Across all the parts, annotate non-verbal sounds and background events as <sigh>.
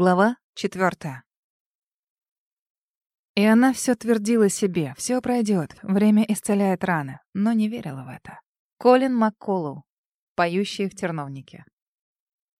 Глава четвертая. И она все твердила себе, все пройдет, время исцеляет раны, но не верила в это. Колин Макколу, поющий в терновнике.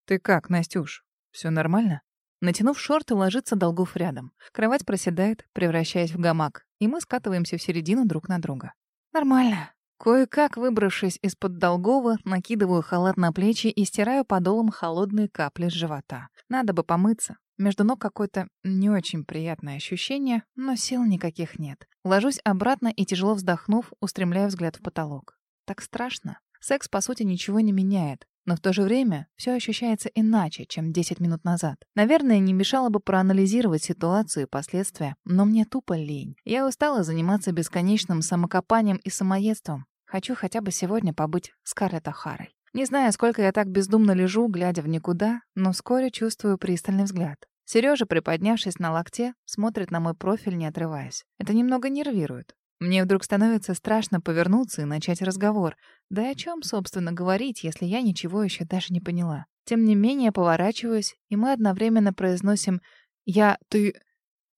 «Ты как, Настюш? Все нормально?» Натянув шорты, ложится Долгов рядом. Кровать проседает, превращаясь в гамак, и мы скатываемся в середину друг на друга. «Нормально». Кое-как, выбравшись из-под Долгова, накидываю халат на плечи и стираю подолом холодные капли с живота. Надо бы помыться. Между ног какое-то не очень приятное ощущение, но сил никаких нет. Ложусь обратно и, тяжело вздохнув, устремляю взгляд в потолок. Так страшно. Секс, по сути, ничего не меняет. Но в то же время все ощущается иначе, чем 10 минут назад. Наверное, не мешало бы проанализировать ситуацию и последствия, но мне тупо лень. Я устала заниматься бесконечным самокопанием и самоедством. Хочу хотя бы сегодня побыть с Карет Охарой. Не знаю, сколько я так бездумно лежу, глядя в никуда, но вскоре чувствую пристальный взгляд. Сережа, приподнявшись на локте, смотрит на мой профиль, не отрываясь. Это немного нервирует. Мне вдруг становится страшно повернуться и начать разговор. Да и о чем, собственно, говорить, если я ничего еще даже не поняла. Тем не менее, поворачиваюсь, и мы одновременно произносим «Я... ты...»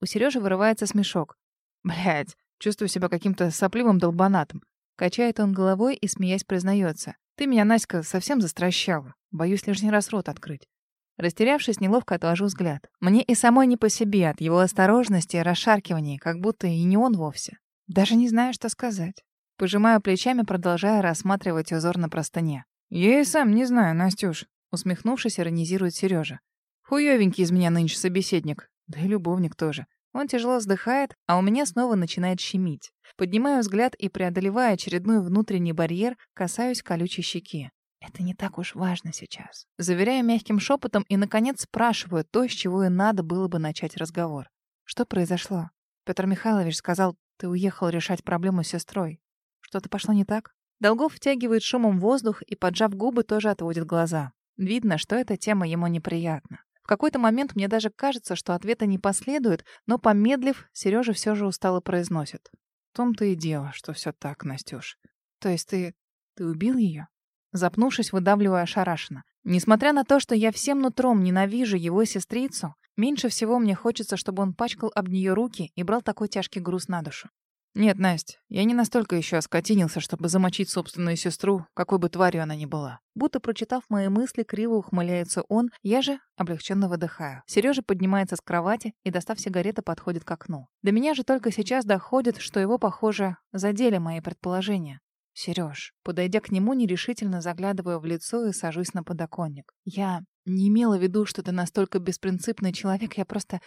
У Сережи вырывается смешок. Блядь, чувствую себя каким-то сопливым долбанатом. Качает он головой и, смеясь, признается. «Ты меня, Наська, совсем застращала. Боюсь лишний раз рот открыть». Растерявшись, неловко отвожу взгляд. Мне и самой не по себе от его осторожности и расшаркиваний, как будто и не он вовсе. Даже не знаю, что сказать. Пожимаю плечами, продолжая рассматривать узор на простыне. «Я и сам не знаю, Настюш», — усмехнувшись, иронизирует Сережа. «Хуёвенький из меня нынче собеседник. Да и любовник тоже». Он тяжело вздыхает, а у меня снова начинает щемить. Поднимаю взгляд и, преодолевая очередной внутренний барьер, касаюсь колючей щеки. Это не так уж важно сейчас. Заверяю мягким шепотом и, наконец, спрашиваю то, с чего и надо было бы начать разговор. Что произошло? Петр Михайлович сказал, ты уехал решать проблему с сестрой. Что-то пошло не так? Долгов втягивает шумом воздух и, поджав губы, тоже отводит глаза. Видно, что эта тема ему неприятна. Какой-то момент мне даже кажется, что ответа не последует, но, помедлив, Сережа все же устало произносит. В том-то и дело, что все так, Настюш. То есть ты... ты убил ее? Запнувшись, выдавливаю ошарашенно. Несмотря на то, что я всем нутром ненавижу его сестрицу, меньше всего мне хочется, чтобы он пачкал об нее руки и брал такой тяжкий груз на душу. Нет, Настя, я не настолько еще оскотинился, чтобы замочить собственную сестру, какой бы тварью она ни была. Будто прочитав мои мысли, криво ухмыляется он, я же облегченно выдыхаю. Сережа поднимается с кровати и, достав сигареты, подходит к окну. До меня же только сейчас доходит, что его, похоже, задели мои предположения. Сереж, подойдя к нему, нерешительно заглядываю в лицо и сажусь на подоконник. Я не имела в виду, что ты настолько беспринципный человек, я просто...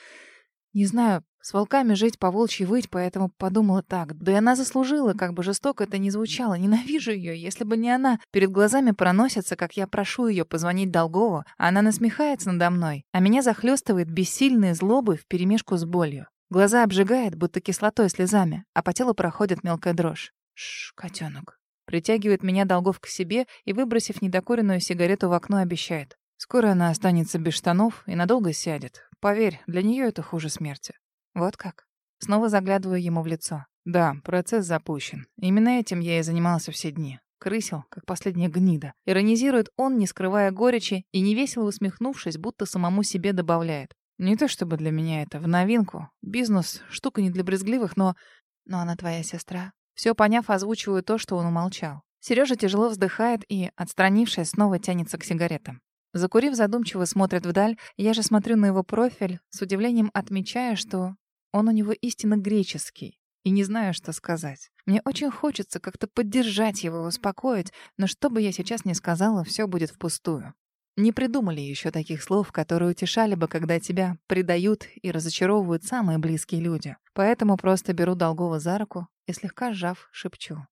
Не знаю, с волками жить, по волчьи выть, поэтому подумала так. Да и она заслужила, как бы жестоко это ни звучало. Ненавижу ее. Если бы не она, перед глазами проносится, как я прошу ее позвонить Долгову, а она насмехается надо мной, а меня захлестывает бессильные злобы вперемешку с болью. Глаза обжигает, будто кислотой слезами, а по телу проходит мелкая дрожь. Шш, котенок. Притягивает меня Долгов к себе и, выбросив недокуренную сигарету в окно, обещает. Скоро она останется без штанов и надолго сядет. Поверь, для нее это хуже смерти. Вот как. Снова заглядываю ему в лицо. Да, процесс запущен. Именно этим я и занимался все дни. Крысил, как последняя гнида. Иронизирует он, не скрывая горечи, и невесело усмехнувшись, будто самому себе добавляет. Не то чтобы для меня это в новинку. Бизнес — штука не для брезгливых, но... Но она твоя сестра. Все поняв, озвучиваю то, что он умолчал. Сережа тяжело вздыхает и, отстранившись, снова тянется к сигаретам. Закурив, задумчиво смотрит вдаль. Я же смотрю на его профиль, с удивлением отмечая, что он у него истинно греческий. И не знаю, что сказать. Мне очень хочется как-то поддержать его успокоить, но что бы я сейчас ни сказала, все будет впустую. Не придумали еще таких слов, которые утешали бы, когда тебя предают и разочаровывают самые близкие люди. Поэтому просто беру Долгова за руку и, слегка сжав, шепчу.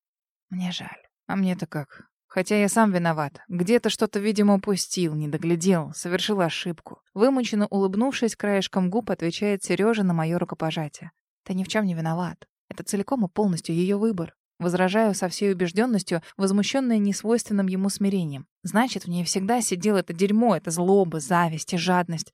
Мне жаль. А мне-то как? Хотя я сам виноват. Где-то что-то, видимо, упустил, не доглядел, совершил ошибку. Вымученно улыбнувшись, краешком губ отвечает Сережа на мое рукопожатие. Ты ни в чем не виноват. Это целиком и полностью ее выбор. Возражаю со всей убежденностью, возмущенная несвойственным ему смирением. Значит, в ней всегда сидело это дерьмо, это злоба, зависть и жадность.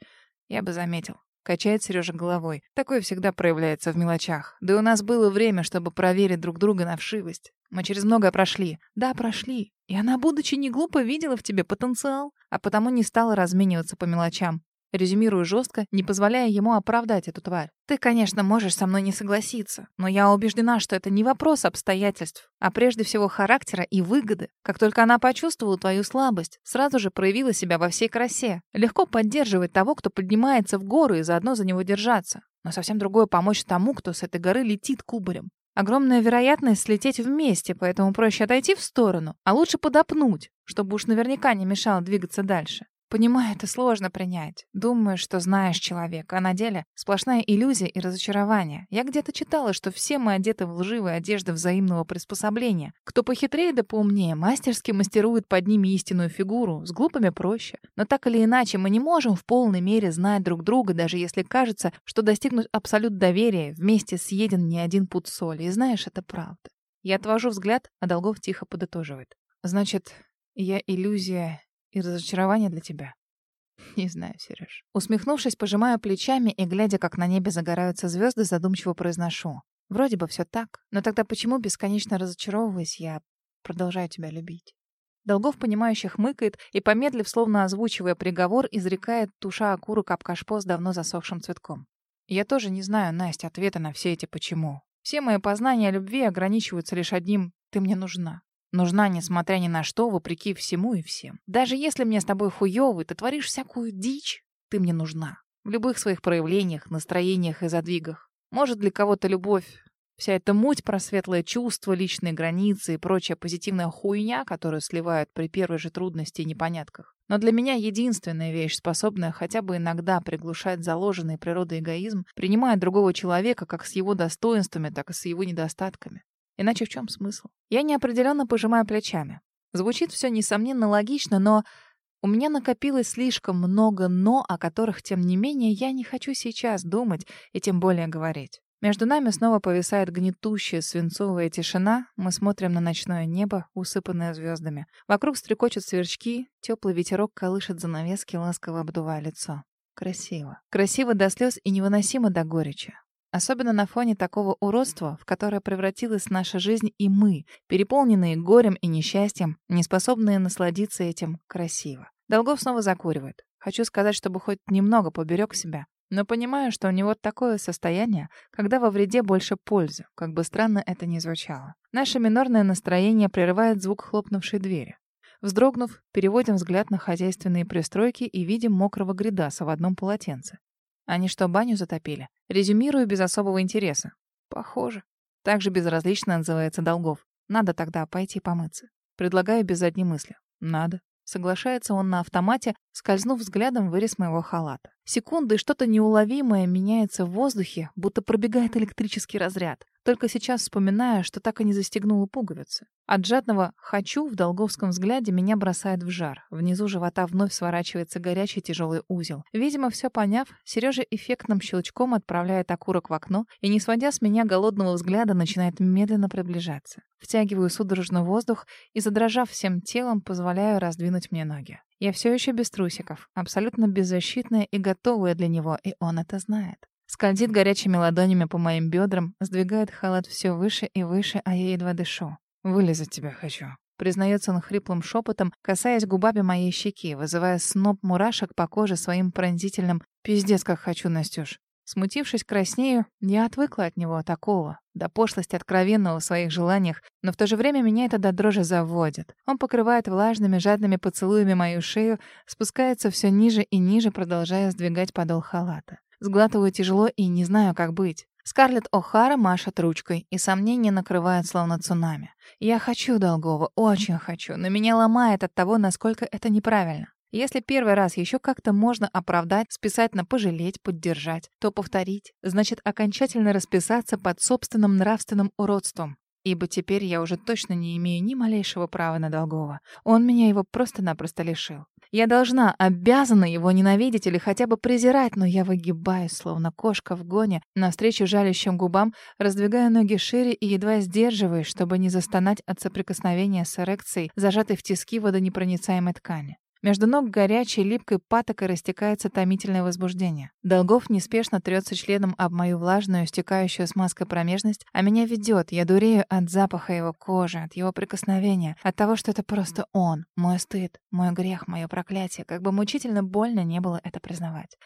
Я бы заметил. Качает Сережа головой. Такое всегда проявляется в мелочах. Да у нас было время, чтобы проверить друг друга на вшивость. Мы через многое прошли. Да, прошли. И она, будучи не глупо, видела в тебе потенциал, а потому не стала размениваться по мелочам. Резюмирую жестко, не позволяя ему оправдать эту тварь. Ты, конечно, можешь со мной не согласиться, но я убеждена, что это не вопрос обстоятельств, а прежде всего характера и выгоды. Как только она почувствовала твою слабость, сразу же проявила себя во всей красе. Легко поддерживать того, кто поднимается в горы и заодно за него держаться. Но совсем другое помочь тому, кто с этой горы летит кубарем. Огромная вероятность слететь вместе, поэтому проще отойти в сторону, а лучше подопнуть, чтобы уж наверняка не мешало двигаться дальше. Понимаю, это сложно принять. Думаю, что знаешь человека, а на деле сплошная иллюзия и разочарование. Я где-то читала, что все мы одеты в лживые одежды взаимного приспособления. Кто похитрее да поумнее, мастерски мастерует под ними истинную фигуру, с глупыми проще. Но так или иначе, мы не можем в полной мере знать друг друга, даже если кажется, что достигнуть абсолют доверия вместе съеден не один пуд соли. И знаешь, это правда. Я отвожу взгляд, а Долгов тихо подытоживает. Значит, я иллюзия и разочарование для тебя. <laughs> Не знаю, Сереж. Усмехнувшись, пожимаю плечами и, глядя, как на небе загораются звезды, задумчиво произношу. Вроде бы все так, но тогда почему, бесконечно разочаровываясь, я продолжаю тебя любить? Долгов, понимающе хмыкает и, помедлив, словно озвучивая приговор, изрекает, туша окурок об кашпо с давно засохшим цветком. Я тоже не знаю, Настя, ответа на все эти «почему». Все мои познания о любви ограничиваются лишь одним «ты мне нужна». Нужна, несмотря ни на что, вопреки всему и всем. Даже если мне с тобой хуёвый, ты творишь всякую дичь, ты мне нужна. В любых своих проявлениях, настроениях и задвигах. Может, для кого-то любовь Вся эта муть про светлое чувство, личные границы и прочая позитивная хуйня, которую сливают при первой же трудности и непонятках. Но для меня единственная вещь, способная хотя бы иногда приглушать заложенный природой эгоизм, принимая другого человека как с его достоинствами, так и с его недостатками. Иначе в чем смысл? Я неопределенно пожимаю плечами. Звучит все, несомненно, логично, но у меня накопилось слишком много «но», о которых, тем не менее, я не хочу сейчас думать и тем более говорить. Между нами снова повисает гнетущая свинцовая тишина. Мы смотрим на ночное небо, усыпанное звездами. Вокруг стрекочут сверчки, теплый ветерок колышет занавески, ласково обдувая лицо. Красиво. Красиво до слез и невыносимо до горечи. Особенно на фоне такого уродства, в которое превратилась наша жизнь и мы, переполненные горем и несчастьем, неспособные насладиться этим красиво. Долгов снова закуривает. Хочу сказать, чтобы хоть немного поберег себя, но понимаю, что у него такое состояние, когда во вреде больше пользы, как бы странно это ни звучало. Наше минорное настроение прерывает звук хлопнувшей двери. Вздрогнув, переводим взгляд на хозяйственные пристройки и видим мокрого гридаса в одном полотенце. Они что, баню затопили? Резюмирую без особого интереса. Похоже. Также безразлично отзывается Долгов. Надо тогда пойти помыться. Предлагаю без задней мысли. Надо. Соглашается он на автомате, скользнув взглядом вырез моего халата. Секунды что-то неуловимое меняется в воздухе, будто пробегает электрический разряд. Только сейчас вспоминаю, что так и не застегнула пуговицы. От жадного «хочу» в долговском взгляде меня бросает в жар. Внизу живота вновь сворачивается горячий тяжелый узел. Видимо, все поняв, Сережа эффектным щелчком отправляет окурок в окно и, не сводя с меня голодного взгляда, начинает медленно приближаться. Втягиваю судорожно воздух и, задрожав всем телом, позволяю раздвинуть мне ноги. Я все еще без трусиков, абсолютно беззащитная и готовая для него, и он это знает. Скользит горячими ладонями по моим бедрам, сдвигает халат все выше и выше, а я едва дышу. «Вылезать тебя хочу», — признается он хриплым шепотом, касаясь губами моей щеки, вызывая сноп мурашек по коже своим пронзительным «Пиздец, как хочу, Настюш». Смутившись краснею, я отвыкла от него такого, до пошлости откровенного в своих желаниях, но в то же время меня это до дрожи заводит. Он покрывает влажными, жадными поцелуями мою шею, спускается все ниже и ниже, продолжая сдвигать подол халата. Сглатываю тяжело и не знаю, как быть. Скарлетт О'Хара машет ручкой, и сомнения накрывают словно цунами. Я хочу долгого, очень хочу, но меня ломает от того, насколько это неправильно. Если первый раз еще как-то можно оправдать, списать на пожалеть, поддержать, то повторить, значит окончательно расписаться под собственным нравственным уродством. Ибо теперь я уже точно не имею ни малейшего права на долгого. Он меня его просто-напросто лишил. Я должна, обязана его ненавидеть или хотя бы презирать, но я выгибаюсь, словно кошка в гоне, навстречу жалящим губам, раздвигая ноги шире и едва сдерживаясь, чтобы не застонать от соприкосновения с эрекцией, зажатой в тиски водонепроницаемой ткани. Между ног горячей, липкой патокой растекается томительное возбуждение. Долгов неспешно трется членом об мою влажную, стекающую смазкой промежность, а меня ведет. Я дурею от запаха его кожи, от его прикосновения, от того, что это просто он, мой стыд, мой грех, мое проклятие. Как бы мучительно больно не было это признавать.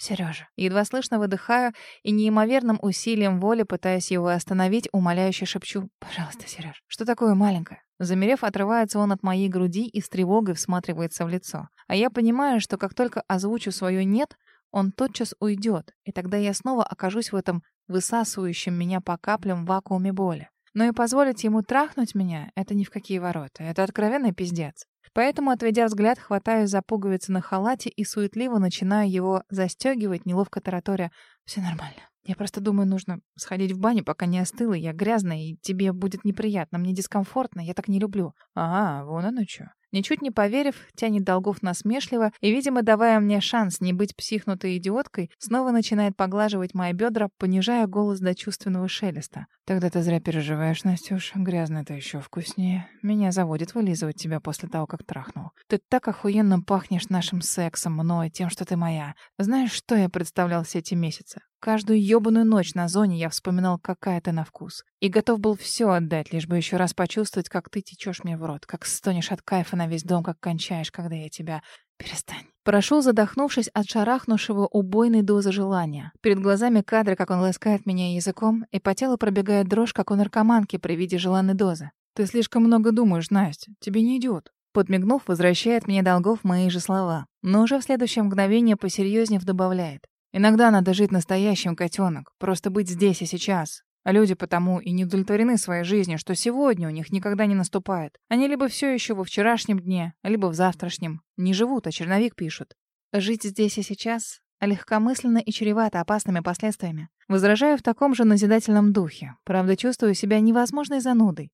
Сережа. Едва слышно выдыхаю и неимоверным усилием воли пытаясь его остановить, умоляюще шепчу. «Пожалуйста, Сереж, что такое маленькое?» Замерев, отрывается он от моей груди и с тревогой всматривается в лицо. А я понимаю, что как только озвучу свое «нет», он тотчас уйдет, и тогда я снова окажусь в этом высасывающем меня по каплям вакууме боли. Но и позволить ему трахнуть меня — это ни в какие ворота. Это откровенный пиздец. Поэтому, отведя взгляд, хватаю за пуговицы на халате и суетливо начинаю его застегивать, неловко тараторя. Все нормально. Я просто думаю, нужно сходить в баню, пока не остыла. Я грязная, и тебе будет неприятно. Мне дискомфортно, я так не люблю. А, вон оно что. Ничуть не поверив, тянет Долгов насмешливо и, видимо, давая мне шанс не быть психнутой идиоткой, снова начинает поглаживать мои бедра, понижая голос до чувственного шелеста. «Тогда ты зря переживаешь, Настюш. Грязно-то еще вкуснее. Меня заводит вылизывать тебя после того, как трахнул. Ты так охуенно пахнешь нашим сексом, мной, тем, что ты моя. Знаешь, что я представлял все эти месяцы? Каждую ёбаную ночь на зоне я вспоминал, какая ты на вкус. И готов был все отдать, лишь бы еще раз почувствовать, как ты течешь мне в рот, как стонешь от кайфа на весь дом, как кончаешь, когда я тебя... Перестань. Прошу, задохнувшись от шарахнувшего убойной дозы желания. Перед глазами кадры, как он ласкает меня языком, и по телу пробегает дрожь, как у наркоманки при виде желанной дозы. Ты слишком много думаешь, Настя. Тебе не идет. Подмигнув, возвращает мне долгов мои же слова. Но уже в следующее мгновение посерьезнее добавляет. Иногда надо жить настоящим, котенок, просто быть здесь и сейчас. А люди потому и не удовлетворены своей жизнью, что сегодня у них никогда не наступает. Они либо все еще во вчерашнем дне, либо в завтрашнем. Не живут, а черновик пишут. Жить здесь и сейчас легкомысленно и чревато опасными последствиями. Возражаю в таком же назидательном духе. Правда, чувствую себя невозможной занудой.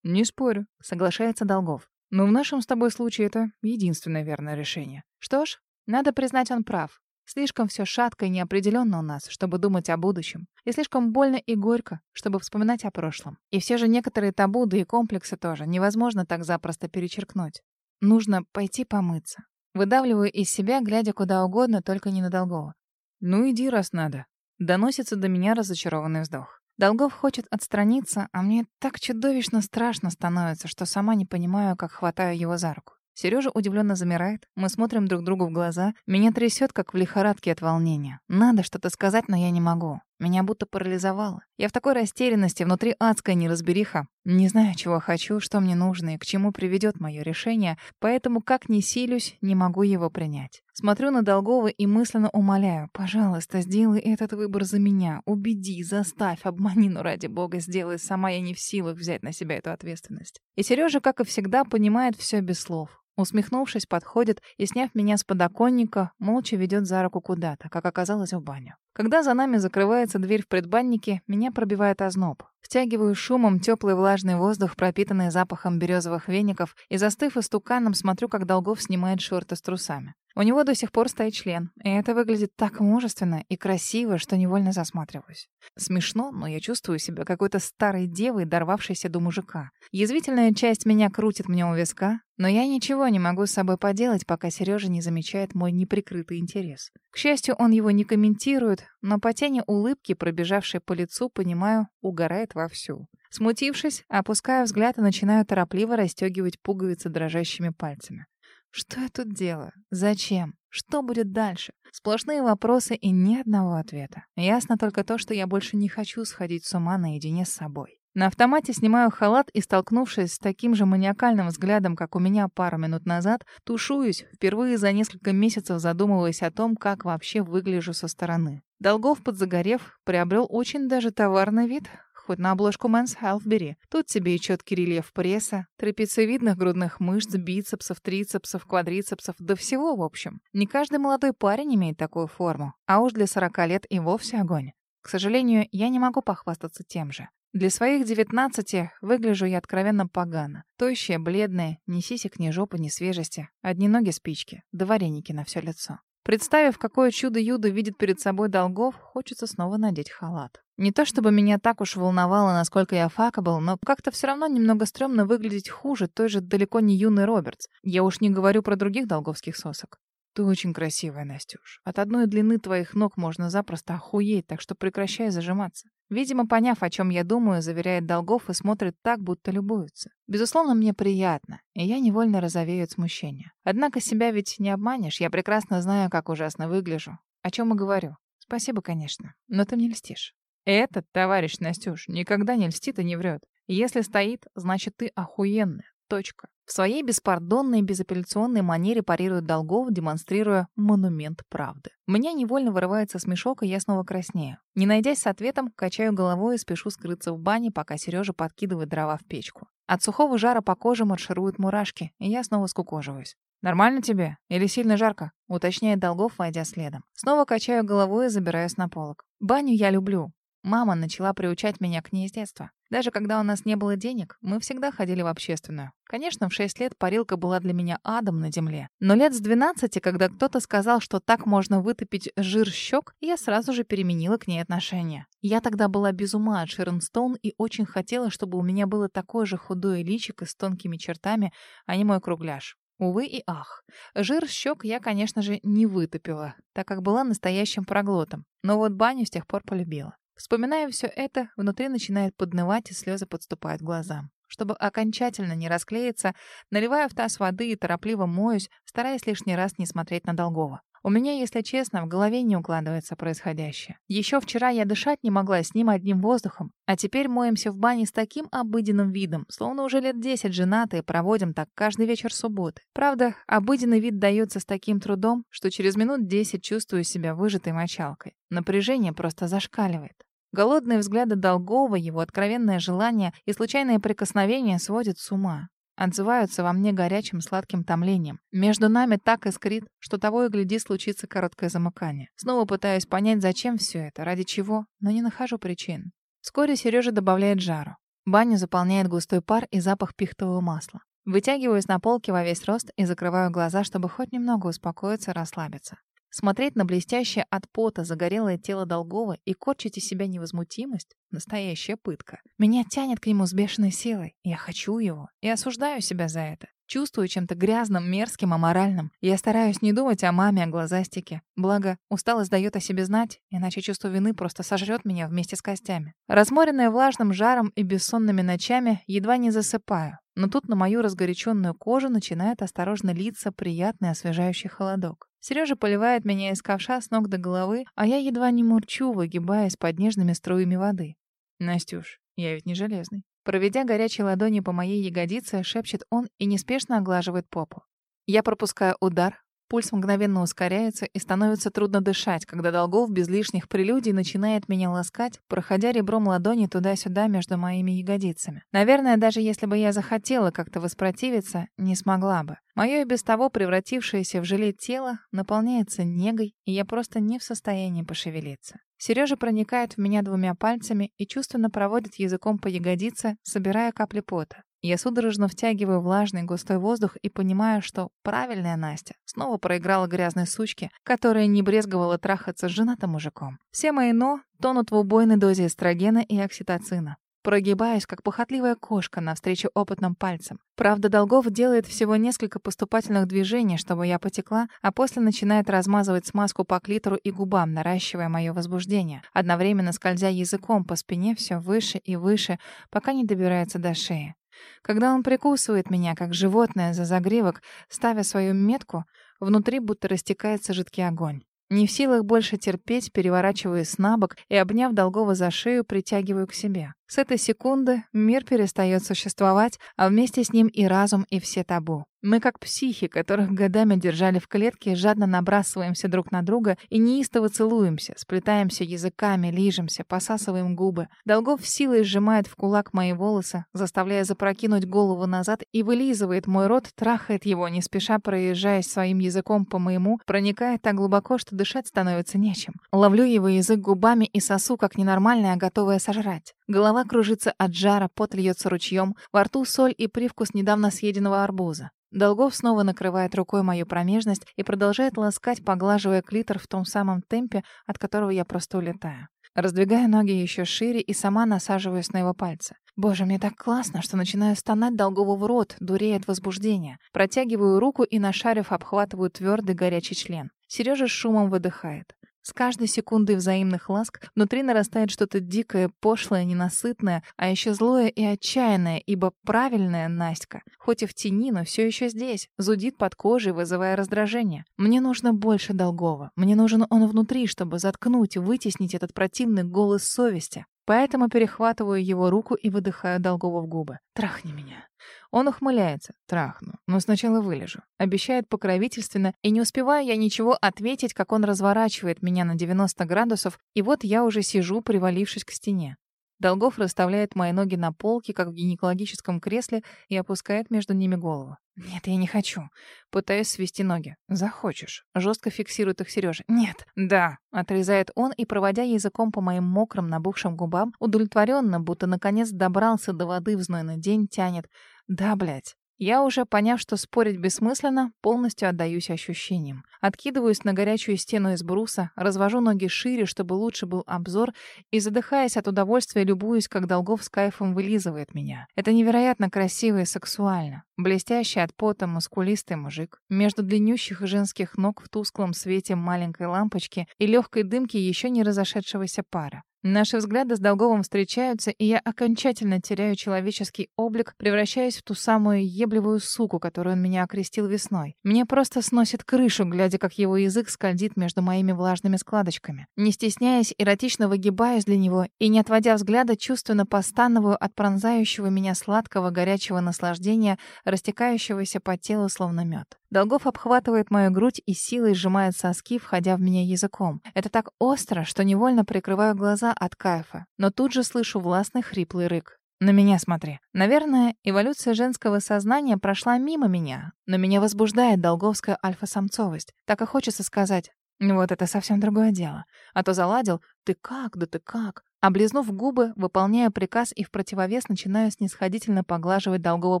«Не спорю», — соглашается Долгов. «Но в нашем с тобой случае это единственное верное решение». Что ж, надо признать, он прав. Слишком все шатко и неопределенно у нас, чтобы думать о будущем. И слишком больно и горько, чтобы вспоминать о прошлом. И все же некоторые табу, да и комплексы тоже, невозможно так запросто перечеркнуть. Нужно пойти помыться. Выдавливаю из себя, глядя куда угодно, только не на Долгова. «Ну иди, раз надо». Доносится до меня разочарованный вздох. Долгов хочет отстраниться, а мне так чудовищно страшно становится, что сама не понимаю, как хватаю его за руку. Сережа удивленно замирает. Мы смотрим друг другу в глаза. Меня трясет, как в лихорадке от волнения. Надо что-то сказать, но я не могу. Меня будто парализовало. Я в такой растерянности, внутри адская неразбериха. Не знаю, чего хочу, что мне нужно и к чему приведет мое решение, поэтому, как ни силюсь, не могу его принять. Смотрю на Долгова и мысленно умоляю, пожалуйста, сделай этот выбор за меня. Убеди, заставь, обмани, но ради бога, сделай сама, я не в силах взять на себя эту ответственность. И Сережа, как и всегда, понимает все без слов. Усмехнувшись, подходит и, сняв меня с подоконника, молча ведет за руку куда-то, как оказалось в баню. Когда за нами закрывается дверь в предбаннике, меня пробивает озноб. Втягиваю шумом теплый влажный воздух, пропитанный запахом березовых веников, и, застыв истуканом, смотрю, как Долгов снимает шорты с трусами. У него до сих пор стоит член, и это выглядит так мужественно и красиво, что невольно засматриваюсь. Смешно, но я чувствую себя какой-то старой девой, дорвавшейся до мужика. Язвительная часть меня крутит мне у виска, но я ничего не могу с собой поделать, пока Сережа не замечает мой неприкрытый интерес. К счастью, он его не комментирует, но по тени улыбки, пробежавшей по лицу, понимаю, угорает вовсю. Смутившись, опускаю взгляд и начинаю торопливо расстегивать пуговицы дрожащими пальцами. Что я тут делаю? Зачем? Что будет дальше? Сплошные вопросы и ни одного ответа. Ясно только то, что я больше не хочу сходить с ума наедине с собой. На автомате снимаю халат и, столкнувшись с таким же маниакальным взглядом, как у меня пару минут назад, тушуюсь, впервые за несколько месяцев задумываясь о том, как вообще выгляжу со стороны. Долгов, подзагорев, приобрел очень даже товарный вид, хоть на обложку Men's Health бери. Тут тебе и четкий рельеф пресса, трапециевидных грудных мышц, бицепсов, трицепсов, квадрицепсов, да всего в общем. Не каждый молодой парень имеет такую форму, а уж для 40 лет и вовсе огонь. К сожалению, я не могу похвастаться тем же. Для своих девятнадцати выгляжу я откровенно погано. Тощая, бледная, ни сисек, ни жопы, ни свежести. Одни ноги спички, да вареники на все лицо. Представив, какое чудо-юдо видит перед собой Долгов, хочется снова надеть халат. Не то чтобы меня так уж волновало, насколько я fuckable, но как-то все равно немного стрёмно выглядеть хуже той же далеко не юной Робертс. Я уж не говорю про других долговских сосок. Ты очень красивая, Настюш. От одной длины твоих ног можно запросто охуеть, так что прекращай зажиматься. Видимо, поняв, о чем я думаю, заверяет Долгов и смотрит так, будто любуется. Безусловно, мне приятно, и я невольно розовею от смущения. Однако себя ведь не обманешь, я прекрасно знаю, как ужасно выгляжу. О чем и говорю. Спасибо, конечно, но ты мне льстишь. Этот товарищ Настюш никогда не льстит и не врет. Если стоит, значит, ты охуенная. Точка. В своей беспардонной, безапелляционной манере парирует Долгов, демонстрируя монумент правды. Мне невольно вырывается смешок, и я снова краснею. Не найдясь с ответом, качаю головой и спешу скрыться в бане, пока Сережа подкидывает дрова в печку. От сухого жара по коже маршируют мурашки, и я снова скукоживаюсь. «Нормально тебе? Или сильно жарко?» — уточняет Долгов, войдя следом. Снова качаю головой и забираюсь на полок. Баню я люблю. Мама начала приучать меня к ней с детства. Даже когда у нас не было денег, мы всегда ходили в общественную. Конечно, в 6 лет парилка была для меня адом на земле. Но лет с 12, когда кто-то сказал, что так можно вытопить жир щек, я сразу же переменила к ней отношение. Я тогда была без ума от Шерон Стоун и очень хотела, чтобы у меня было такое же худое личико с тонкими чертами, а не мой кругляш. Увы и ах. Жир щек я, конечно же, не вытопила, так как была настоящим проглотом. Но вот баню с тех пор полюбила. Вспоминая все это, внутри начинает поднывать, и слезы подступают к глазам. Чтобы окончательно не расклеиться, наливаю в таз воды и торопливо моюсь, стараясь лишний раз не смотреть на Долгова. У меня, если честно, в голове не укладывается происходящее. Еще вчера я дышать не могла с ним одним воздухом, а теперь моемся в бане с таким обыденным видом, словно уже лет десять женатые проводим так каждый вечер субботы. Правда, обыденный вид дается с таким трудом, что через минут десять чувствую себя выжатой мочалкой. Напряжение просто зашкаливает. Голодные взгляды Долгова, его откровенное желание и случайные прикосновения сводят с ума. Отзываются во мне горячим сладким томлением. Между нами так искрит, что того и гляди случится короткое замыкание. Снова пытаюсь понять, зачем все это, ради чего, но не нахожу причин. Вскоре Сережа добавляет жару. Баню заполняет густой пар и запах пихтового масла. Вытягиваюсь на полке во весь рост и закрываю глаза, чтобы хоть немного успокоиться расслабиться. Смотреть на блестящее от пота загорелое тело Долгова и корчить из себя невозмутимость — настоящая пытка. Меня тянет к нему с бешеной силой. Я хочу его и осуждаю себя за это. Чувствую чем-то грязным, мерзким, аморальным. Я стараюсь не думать о маме, о глазастике. Благо, усталость дает о себе знать, иначе чувство вины просто сожрет меня вместе с костями. Разморенная влажным жаром и бессонными ночами, едва не засыпаю. Но тут на мою разгоряченную кожу начинает осторожно литься приятный освежающий холодок. Сережа поливает меня из ковша с ног до головы, а я едва не мурчу, выгибаясь под нежными струями воды. «Настюш, я ведь не железный». Проведя горячей ладони по моей ягодице, шепчет он и неспешно оглаживает попу. Я пропускаю удар, Пульс мгновенно ускоряется и становится трудно дышать, когда Долгов без лишних прелюдий начинает меня ласкать, проходя ребром ладони туда-сюда между моими ягодицами. Наверное, даже если бы я захотела как-то воспротивиться, не смогла бы. Мое и без того превратившееся в желе тело наполняется негой, и я просто не в состоянии пошевелиться. Сережа проникает в меня двумя пальцами и чувственно проводит языком по ягодице, собирая капли пота. Я судорожно втягиваю влажный густой воздух и понимаю, что правильная Настя снова проиграла грязной сучке, которая не брезговала трахаться с женатым мужиком. Все мои «но» тонут в убойной дозе эстрогена и окситоцина. Прогибаюсь, как похотливая кошка навстречу опытным пальцам. Правда, Долгов делает всего несколько поступательных движений, чтобы я потекла, а после начинает размазывать смазку по клитору и губам, наращивая мое возбуждение, одновременно скользя языком по спине все выше и выше, пока не добирается до шеи. Когда он прикусывает меня, как животное за загривок, ставя свою метку, внутри будто растекается жидкий огонь. Не в силах больше терпеть, переворачиваюсь на бок и, обняв Долгова за шею, притягиваю к себе. С этой секунды мир перестает существовать, а вместе с ним и разум, и все табу. Мы как психи, которых годами держали в клетке, жадно набрасываемся друг на друга и неистово целуемся, сплетаемся языками, лижемся, посасываем губы. Долгов силой сжимает в кулак мои волосы, заставляя запрокинуть голову назад и вылизывает мой рот, трахает его, не спеша проезжаясь своим языком по моему, проникая так глубоко, что дышать становится нечем. Ловлю его язык губами и сосу, как ненормальная, готовая сожрать. Голова кружится от жара, пот льется ручьем, во рту соль и привкус недавно съеденного арбуза. Долгов снова накрывает рукой мою промежность и продолжает ласкать, поглаживая клитор в том самом темпе, от которого я просто улетаю. Раздвигая ноги еще шире и сама насаживаюсь на его пальцы. Боже, мне так классно, что начинаю стонать Долгову в рот, дурея от возбуждения. Протягиваю руку и, нашарив, обхватываю твердый горячий член. Сережа шумом выдыхает. С каждой секундой взаимных ласк внутри нарастает что-то дикое, пошлое, ненасытное, а еще злое и отчаянное, ибо правильная Настя, хоть и в тени, но все еще здесь, зудит под кожей, вызывая раздражение. Мне нужно больше Долгова. Мне нужен он внутри, чтобы заткнуть, вытеснить этот противный голос совести. Поэтому перехватываю его руку и выдыхаю Долгова в губы. «Трахни меня». Он ухмыляется. Трахну. Но сначала вылежу. Обещает покровительственно, и не успеваю я ничего ответить, как он разворачивает меня на 90 градусов, и вот я уже сижу, привалившись к стене. Долгов расставляет мои ноги на полке, как в гинекологическом кресле, и опускает между ними голову. «Нет, я не хочу». Пытаюсь свести ноги. «Захочешь». Жестко фиксирует их Сережа. «Нет». «Да». Отрезает он и, проводя языком по моим мокрым набухшим губам, удовлетворенно, будто наконец добрался до воды в знойный день, тянет. «Да, блядь». Я уже, поняв, что спорить бессмысленно, полностью отдаюсь ощущениям. Откидываюсь на горячую стену из бруса, развожу ноги шире, чтобы лучше был обзор, и, задыхаясь от удовольствия, любуюсь, как Долгов с кайфом вылизывает меня. Это невероятно красиво и сексуально. Блестящий от пота мускулистый мужик. Между длиннющих женских ног в тусклом свете маленькой лампочки и легкой дымки еще не разошедшегося пара. Наши взгляды с Долговым встречаются, и я окончательно теряю человеческий облик, превращаясь в ту самую ебливую суку, которую он меня окрестил весной. Мне просто сносит крышу, глядя, как его язык скользит между моими влажными складочками. Не стесняясь, эротично выгибаюсь для него и, не отводя взгляда, чувственно постановую от пронзающего меня сладкого горячего наслаждения, растекающегося по телу словно мед. Долгов обхватывает мою грудь и силой сжимает соски, входя в меня языком. Это так остро, что невольно прикрываю глаза от кайфа, но тут же слышу властный хриплый рык. На меня смотри. Наверное, эволюция женского сознания прошла мимо меня, но меня возбуждает долговская альфа-самцовость. Так и хочется сказать, вот это совсем другое дело. А то заладил, ты как, да ты как. Облизнув губы, выполняя приказ и в противовес начинаю снисходительно поглаживать Долгова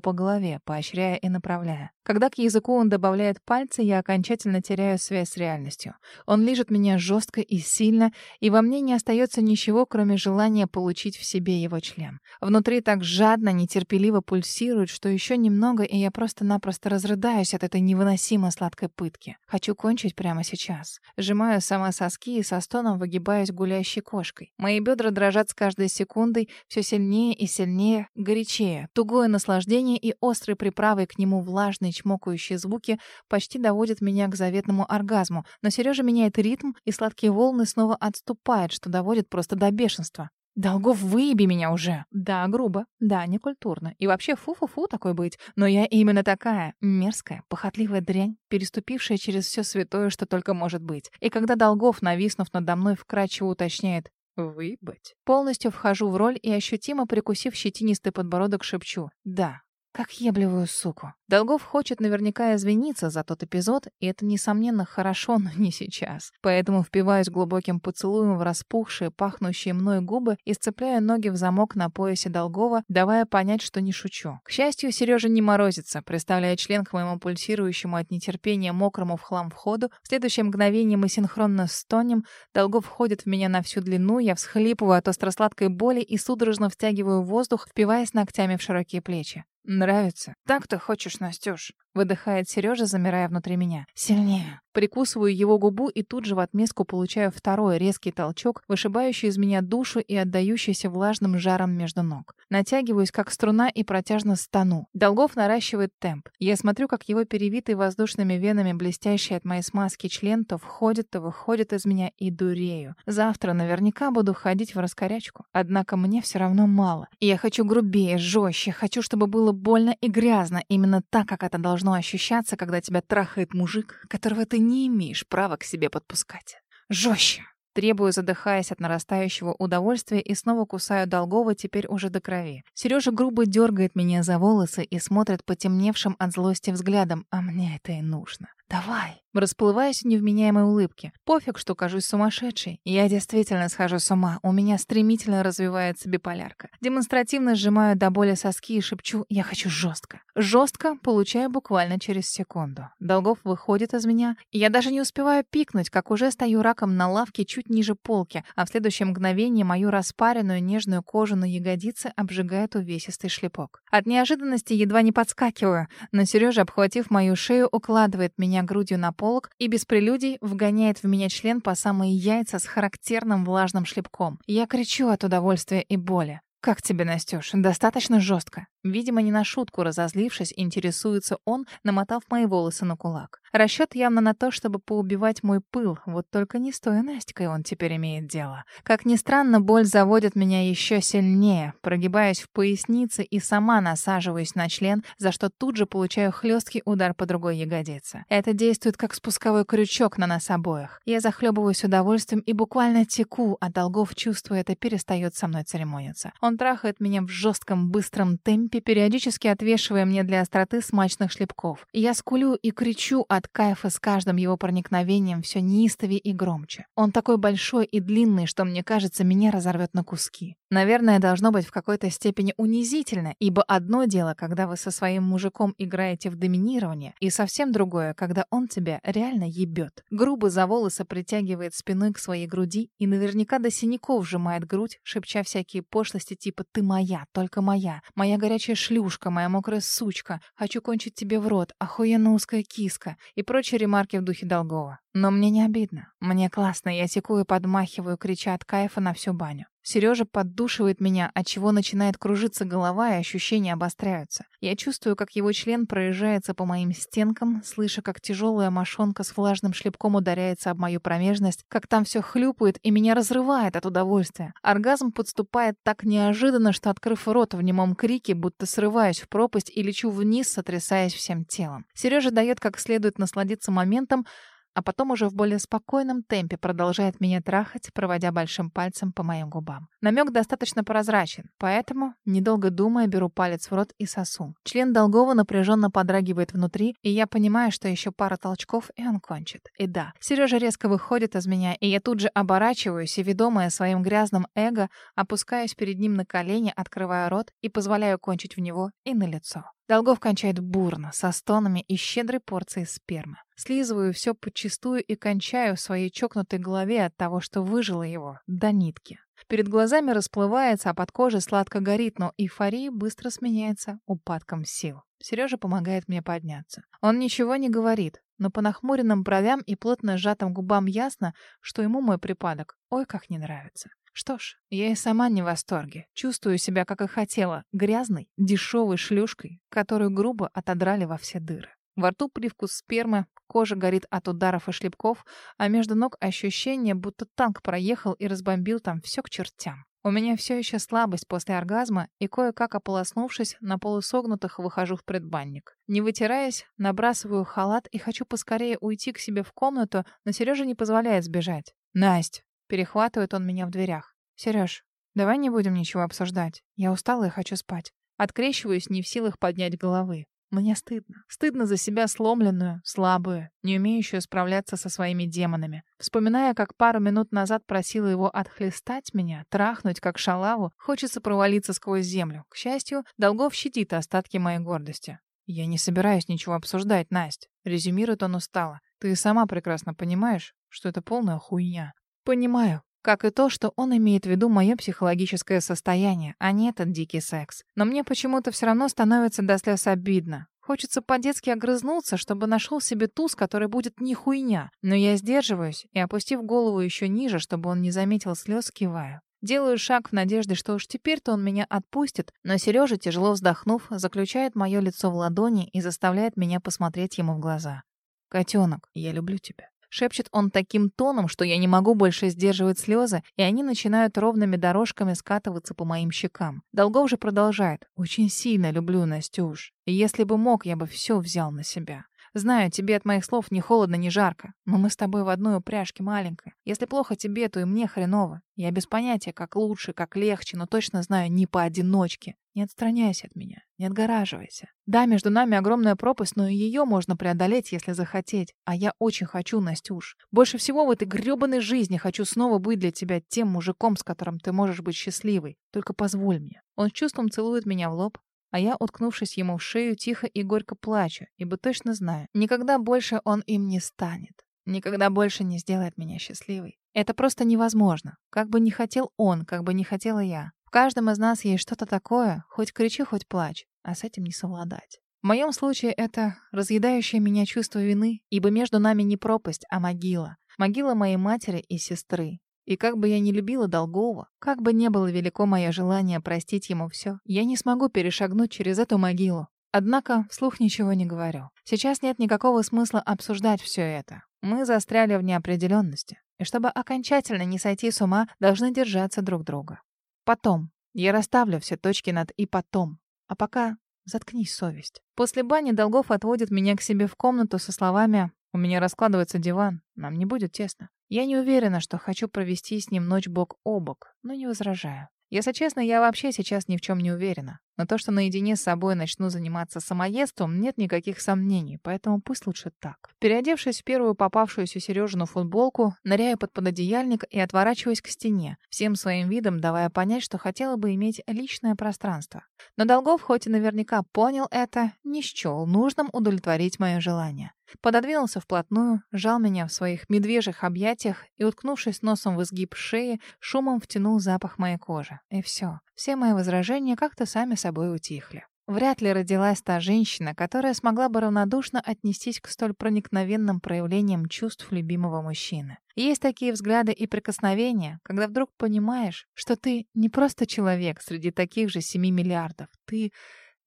по голове, поощряя и направляя. Когда к языку он добавляет пальцы, я окончательно теряю связь с реальностью. Он лижет меня жестко и сильно, и во мне не остается ничего, кроме желания получить в себе его член. Внутри так жадно, нетерпеливо пульсирует, что еще немного, и я просто-напросто разрыдаюсь от этой невыносимо сладкой пытки. Хочу кончить прямо сейчас. Сжимаю сама соски и со стоном выгибаюсь гуляющей кошкой. Мои бедра дрожат с каждой секундой все сильнее и сильнее, горячее. Тугое наслаждение и острой приправой к нему влажные чмокающие звуки почти доводят меня к заветному оргазму. Но Сережа меняет ритм, и сладкие волны снова отступают, что доводит просто до бешенства. «Долгов, выеби меня уже!» Да, грубо. Да, некультурно. И вообще фу-фу-фу такой быть. Но я именно такая. Мерзкая, похотливая дрянь, переступившая через все святое, что только может быть. И когда Долгов, нависнув надо мной, вкрадчиво уточняет «Выебать». Полностью вхожу в роль и, ощутимо прикусив щетинистый подбородок, шепчу «Да». Как ебливую суку. Долгов хочет наверняка извиниться за тот эпизод, и это, несомненно, хорошо, но не сейчас. Поэтому впиваюсь глубоким поцелуем в распухшие, пахнущие мной губы и сцепляю ноги в замок на поясе Долгова, давая понять, что не шучу. К счастью, Сережа не морозится, представляя член к моему пульсирующему от нетерпения мокрому в хлам входу. В следующее мгновение мы синхронно стонем. Долгов входит в меня на всю длину, я всхлипываю от остросладкой боли и судорожно втягиваю воздух, впиваясь ногтями в широкие плечи. «Нравится. Так ты хочешь, Настюш?» Выдыхает Сережа, замирая внутри меня. «Сильнее». Прикусываю его губу и тут же в отместку получаю второй резкий толчок, вышибающий из меня душу и отдающийся влажным жаром между ног. Натягиваюсь, как струна, и протяжно стану. Долгов наращивает темп. Я смотрю, как его перевитый воздушными венами блестящий от моей смазки член то входит, то выходит из меня и дурею. Завтра наверняка буду ходить в раскорячку. Однако мне все равно мало. И я хочу грубее, жестче, хочу, чтобы было больно и грязно, именно так, как это должно ощущаться, когда тебя трахает мужик, которого ты не имеешь права к себе подпускать. Жестче. Требую, задыхаясь от нарастающего удовольствия, и снова кусаю Долгова теперь уже до крови. Сережа грубо дергает меня за волосы и смотрит потемневшим от злости взглядом, а мне это и нужно. Давай. Расплываюсь в невменяемой улыбке. Пофиг, что кажусь сумасшедшей. Я действительно схожу с ума. У меня стремительно развивается биполярка. Демонстративно сжимаю до боли соски и шепчу «Я хочу жестко». Жестко получаю буквально через секунду. Долгов выходит из меня, я даже не успеваю пикнуть, как уже стою раком на лавке чуть ниже полки, а в следующее мгновение мою распаренную нежную кожу на ягодице обжигает увесистый шлепок. От неожиданности едва не подскакиваю, но Сережа, обхватив мою шею, укладывает меня грудью на полок и без прелюдий вгоняет в меня член по самые яйца с характерным влажным шлепком. Я кричу от удовольствия и боли. «Как тебе, Настюш? Достаточно жестко?» Видимо, не на шутку разозлившись, интересуется он, намотав мои волосы на кулак. Расчет явно на то, чтобы поубивать мой пыл, вот только не с той Настикой он теперь имеет дело. Как ни странно, боль заводит меня еще сильнее, прогибаясь в пояснице и сама насаживаюсь на член, за что тут же получаю хлесткий удар по другой ягодице. Это действует как спусковой крючок на нас обоих. Я захлебываюсь удовольствием и буквально теку, а долгов чувствуя это перестает со мной церемониться. Он трахает меня в жестком, быстром темпе, темпе, периодически отвешивая мне для остроты смачных шлепков. я скулю и кричу от кайфа с каждым его проникновением все неистовее и громче. Он такой большой и длинный, что, мне кажется, меня разорвет на куски. Наверное, должно быть в какой-то степени унизительно, ибо одно дело, когда вы со своим мужиком играете в доминирование, и совсем другое, когда он тебя реально ебет. Грубо за волосы притягивает спиной к своей груди и наверняка до синяков сжимает грудь, шепча всякие пошлости типа «ты моя, только моя, моя горячая горячая шлюшка, моя мокрая сучка, хочу кончить тебе в рот, охуенно узкая киска и прочие ремарки в духе Долгова. Но мне не обидно. Мне классно, я теку подмахиваю, крича от кайфа на всю баню. Сережа поддушивает меня, от чего начинает кружиться голова и ощущения обостряются. Я чувствую, как его член проезжается по моим стенкам, слыша, как тяжелая мошонка с влажным шлепком ударяется об мою промежность, как там все хлюпает и меня разрывает от удовольствия. Оргазм подступает так неожиданно, что, открыв рот в немом крике, будто срываюсь в пропасть и лечу вниз, сотрясаясь всем телом. Сережа дает как следует насладиться моментом, а потом уже в более спокойном темпе продолжает меня трахать, проводя большим пальцем по моим губам. Намек достаточно прозрачен, поэтому, недолго думая, беру палец в рот и сосу. Член Долгова напряженно подрагивает внутри, и я понимаю, что еще пара толчков, и он кончит. И да, Сережа резко выходит из меня, и я тут же оборачиваюсь и, ведомая своим грязным эго, опускаюсь перед ним на колени, открываю рот и позволяю кончить в него и на лицо. Долгов кончает бурно, со стонами и щедрой порцией спермы. Слизываю все подчистую и кончаю в своей чокнутой голове от того, что выжило его до нитки. Перед глазами расплывается, а под кожей сладко горит, но эйфория быстро сменяется упадком сил. Сережа помогает мне подняться. Он ничего не говорит, но по нахмуренным бровям и плотно сжатым губам ясно, что ему мой припадок ой как не нравится. Что ж, я и сама не в восторге. Чувствую себя, как и хотела, грязной, дешевой шлюшкой, которую грубо отодрали во все дыры. Во рту привкус спермы, кожа горит от ударов и шлепков, а между ног ощущение, будто танк проехал и разбомбил там все к чертям. У меня все еще слабость после оргазма, и кое-как ополоснувшись, на полусогнутых выхожу в предбанник. Не вытираясь, набрасываю халат и хочу поскорее уйти к себе в комнату, но Сережа не позволяет сбежать. «Насть!» Перехватывает он меня в дверях. «Сереж, давай не будем ничего обсуждать. Я устала и хочу спать». Открещиваюсь, не в силах поднять головы. Мне стыдно. Стыдно за себя сломленную, слабую, не умеющую справляться со своими демонами. Вспоминая, как пару минут назад просила его отхлестать меня, трахнуть как шалаву, хочется провалиться сквозь землю. К счастью, Долгов щадит остатки моей гордости. «Я не собираюсь ничего обсуждать, Насть», — резюмирует он устало. «Ты сама прекрасно понимаешь, что это полная хуйня. Понимаю. Как и то, что он имеет в виду мое психологическое состояние, а не этот дикий секс. Но мне почему-то все равно становится до слез обидно. Хочется по-детски огрызнуться, чтобы нашел себе туз, который будет не хуйня. Но я сдерживаюсь и, опустив голову еще ниже, чтобы он не заметил слез, киваю. Делаю шаг в надежде, что уж теперь-то он меня отпустит, но Сережа, тяжело вздохнув, заключает мое лицо в ладони и заставляет меня посмотреть ему в глаза. «Котенок, я люблю тебя». Шепчет он таким тоном, что я не могу больше сдерживать слезы, и они начинают ровными дорожками скатываться по моим щекам. Долгов же продолжает. «Очень сильно люблю Настюш. И если бы мог, я бы все взял на себя. Знаю, тебе от моих слов ни холодно, ни жарко. Но мы с тобой в одной упряжке маленькой. Если плохо тебе, то и мне хреново. Я без понятия, как лучше, как легче, но точно знаю, не поодиночке. Не отстраняйся от меня, не отгораживайся. Да, между нами огромная пропасть, но и ее можно преодолеть, если захотеть. А я очень хочу, Настюш. Больше всего в этой грёбаной жизни хочу снова быть для тебя тем мужиком, с которым ты можешь быть счастливой. Только позволь мне. Он с чувством целует меня в лоб, а я, уткнувшись ему в шею, тихо и горько плачу, ибо точно знаю, никогда больше он им не станет. Никогда больше не сделает меня счастливой. Это просто невозможно. Как бы не хотел он, как бы не хотела я. В каждом из нас есть что-то такое, хоть кричи, хоть плачь, а с этим не совладать. В моем случае это разъедающее меня чувство вины, ибо между нами не пропасть, а могила. Могила моей матери и сестры. И как бы я ни любила Долгова, как бы не было велико мое желание простить ему все, я не смогу перешагнуть через эту могилу. Однако вслух ничего не говорю. Сейчас нет никакого смысла обсуждать все это. Мы застряли в неопределенности. И чтобы окончательно не сойти с ума, должны держаться друг друга. Потом. Я расставлю все точки над «и потом». А пока заткнись, совесть. После бани Долгов отводит меня к себе в комнату со словами «У меня раскладывается диван, нам не будет тесно». Я не уверена, что хочу провести с ним ночь бок о бок, но не возражаю. Если честно, я вообще сейчас ни в чем не уверена. Но то, что наедине с собой начну заниматься самоедством, нет никаких сомнений, поэтому пусть лучше так. Переодевшись в первую попавшуюся Сережину футболку, ныряю под пододеяльник и отворачиваюсь к стене, всем своим видом давая понять, что хотела бы иметь личное пространство. Но Долгов, хоть и наверняка понял это, не счел нужным удовлетворить мое желание. Пододвинулся вплотную, жал меня в своих медвежьих объятиях и, уткнувшись носом в изгиб шеи, шумом втянул запах моей кожи. И все. Все мои возражения как-то сами собой утихли. Вряд ли родилась та женщина, которая смогла бы равнодушно отнестись к столь проникновенным проявлениям чувств любимого мужчины. Есть такие взгляды и прикосновения, когда вдруг понимаешь, что ты не просто человек среди таких же семи миллиардов. Ты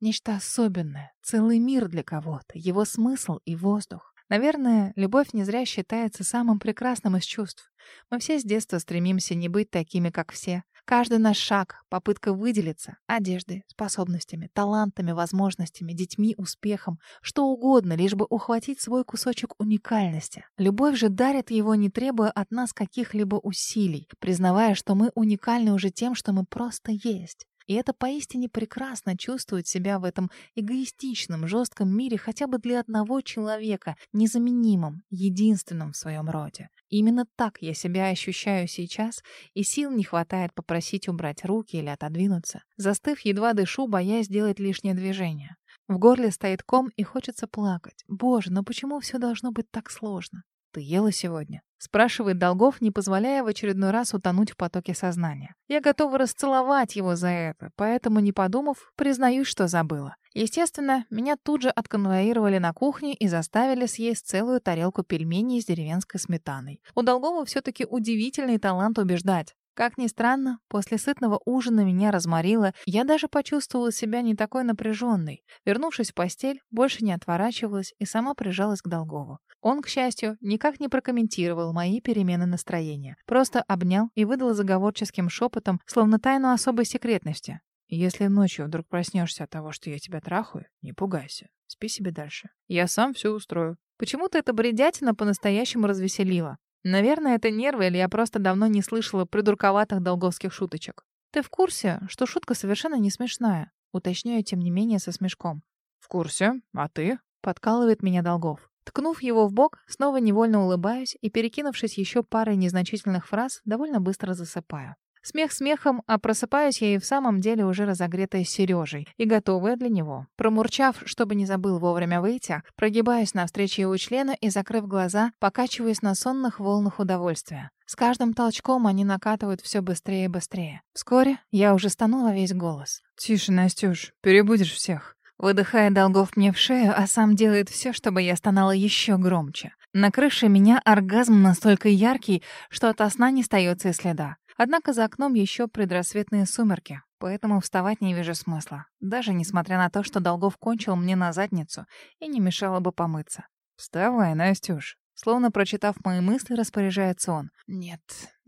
Нечто особенное, целый мир для кого-то, его смысл и воздух. Наверное, любовь не зря считается самым прекрасным из чувств. Мы все с детства стремимся не быть такими, как все. Каждый наш шаг — попытка выделиться одеждой, способностями, талантами, возможностями, детьми, успехом, что угодно, лишь бы ухватить свой кусочек уникальности. Любовь же дарит его, не требуя от нас каких-либо усилий, признавая, что мы уникальны уже тем, что мы просто есть. И это поистине прекрасно чувствовать себя в этом эгоистичном, жестком мире хотя бы для одного человека, незаменимым, единственным в своем роде. Именно так я себя ощущаю сейчас, и сил не хватает попросить убрать руки или отодвинуться. Застыв, едва дышу, боясь сделать лишнее движение. В горле стоит ком и хочется плакать. Боже, но почему все должно быть так сложно? «Ты ела сегодня?» — спрашивает Долгов, не позволяя в очередной раз утонуть в потоке сознания. Я готова расцеловать его за это, поэтому, не подумав, признаюсь, что забыла. Естественно, меня тут же отконвоировали на кухне и заставили съесть целую тарелку пельменей с деревенской сметаной. У Долгова все-таки удивительный талант убеждать. Как ни странно, после сытного ужина меня разморило, я даже почувствовала себя не такой напряженной. Вернувшись в постель, больше не отворачивалась и сама прижалась к Долгову. Он, к счастью, никак не прокомментировал мои перемены настроения. Просто обнял и выдал заговорческим шепотом, словно тайну особой секретности. «Если ночью вдруг проснешься от того, что я тебя трахаю, не пугайся. Спи себе дальше. Я сам все устрою». Почему-то эта бредятина по-настоящему развеселила. Наверное, это нервы, или я просто давно не слышала придурковатых долговских шуточек. Ты в курсе, что шутка совершенно не смешная? Уточняю, тем не менее, со смешком. В курсе. А ты? Подкалывает меня Долгов. Ткнув его в бок, снова невольно улыбаюсь и, перекинувшись еще парой незначительных фраз, довольно быстро засыпаю. Смех смехом, а просыпаюсь я и в самом деле уже разогретая Сережей и готовая для него. Промурчав, чтобы не забыл вовремя выйти, прогибаюсь навстречу его члена и, закрыв глаза, покачиваюсь на сонных волнах удовольствия. С каждым толчком они накатывают все быстрее и быстрее. Вскоре я уже стану во весь голос. «Тише, Настюш, перебудешь всех». Выдыхая долгов мне в шею, а сам делает все, чтобы я стонала еще громче. На крыше меня оргазм настолько яркий, что от сна не остается и следа. Однако за окном еще предрассветные сумерки, поэтому вставать не вижу смысла, даже несмотря на то, что Долгов кончил мне на задницу и не мешало бы помыться. «Вставай, Настюш!» Словно прочитав мои мысли, распоряжается он. «Нет,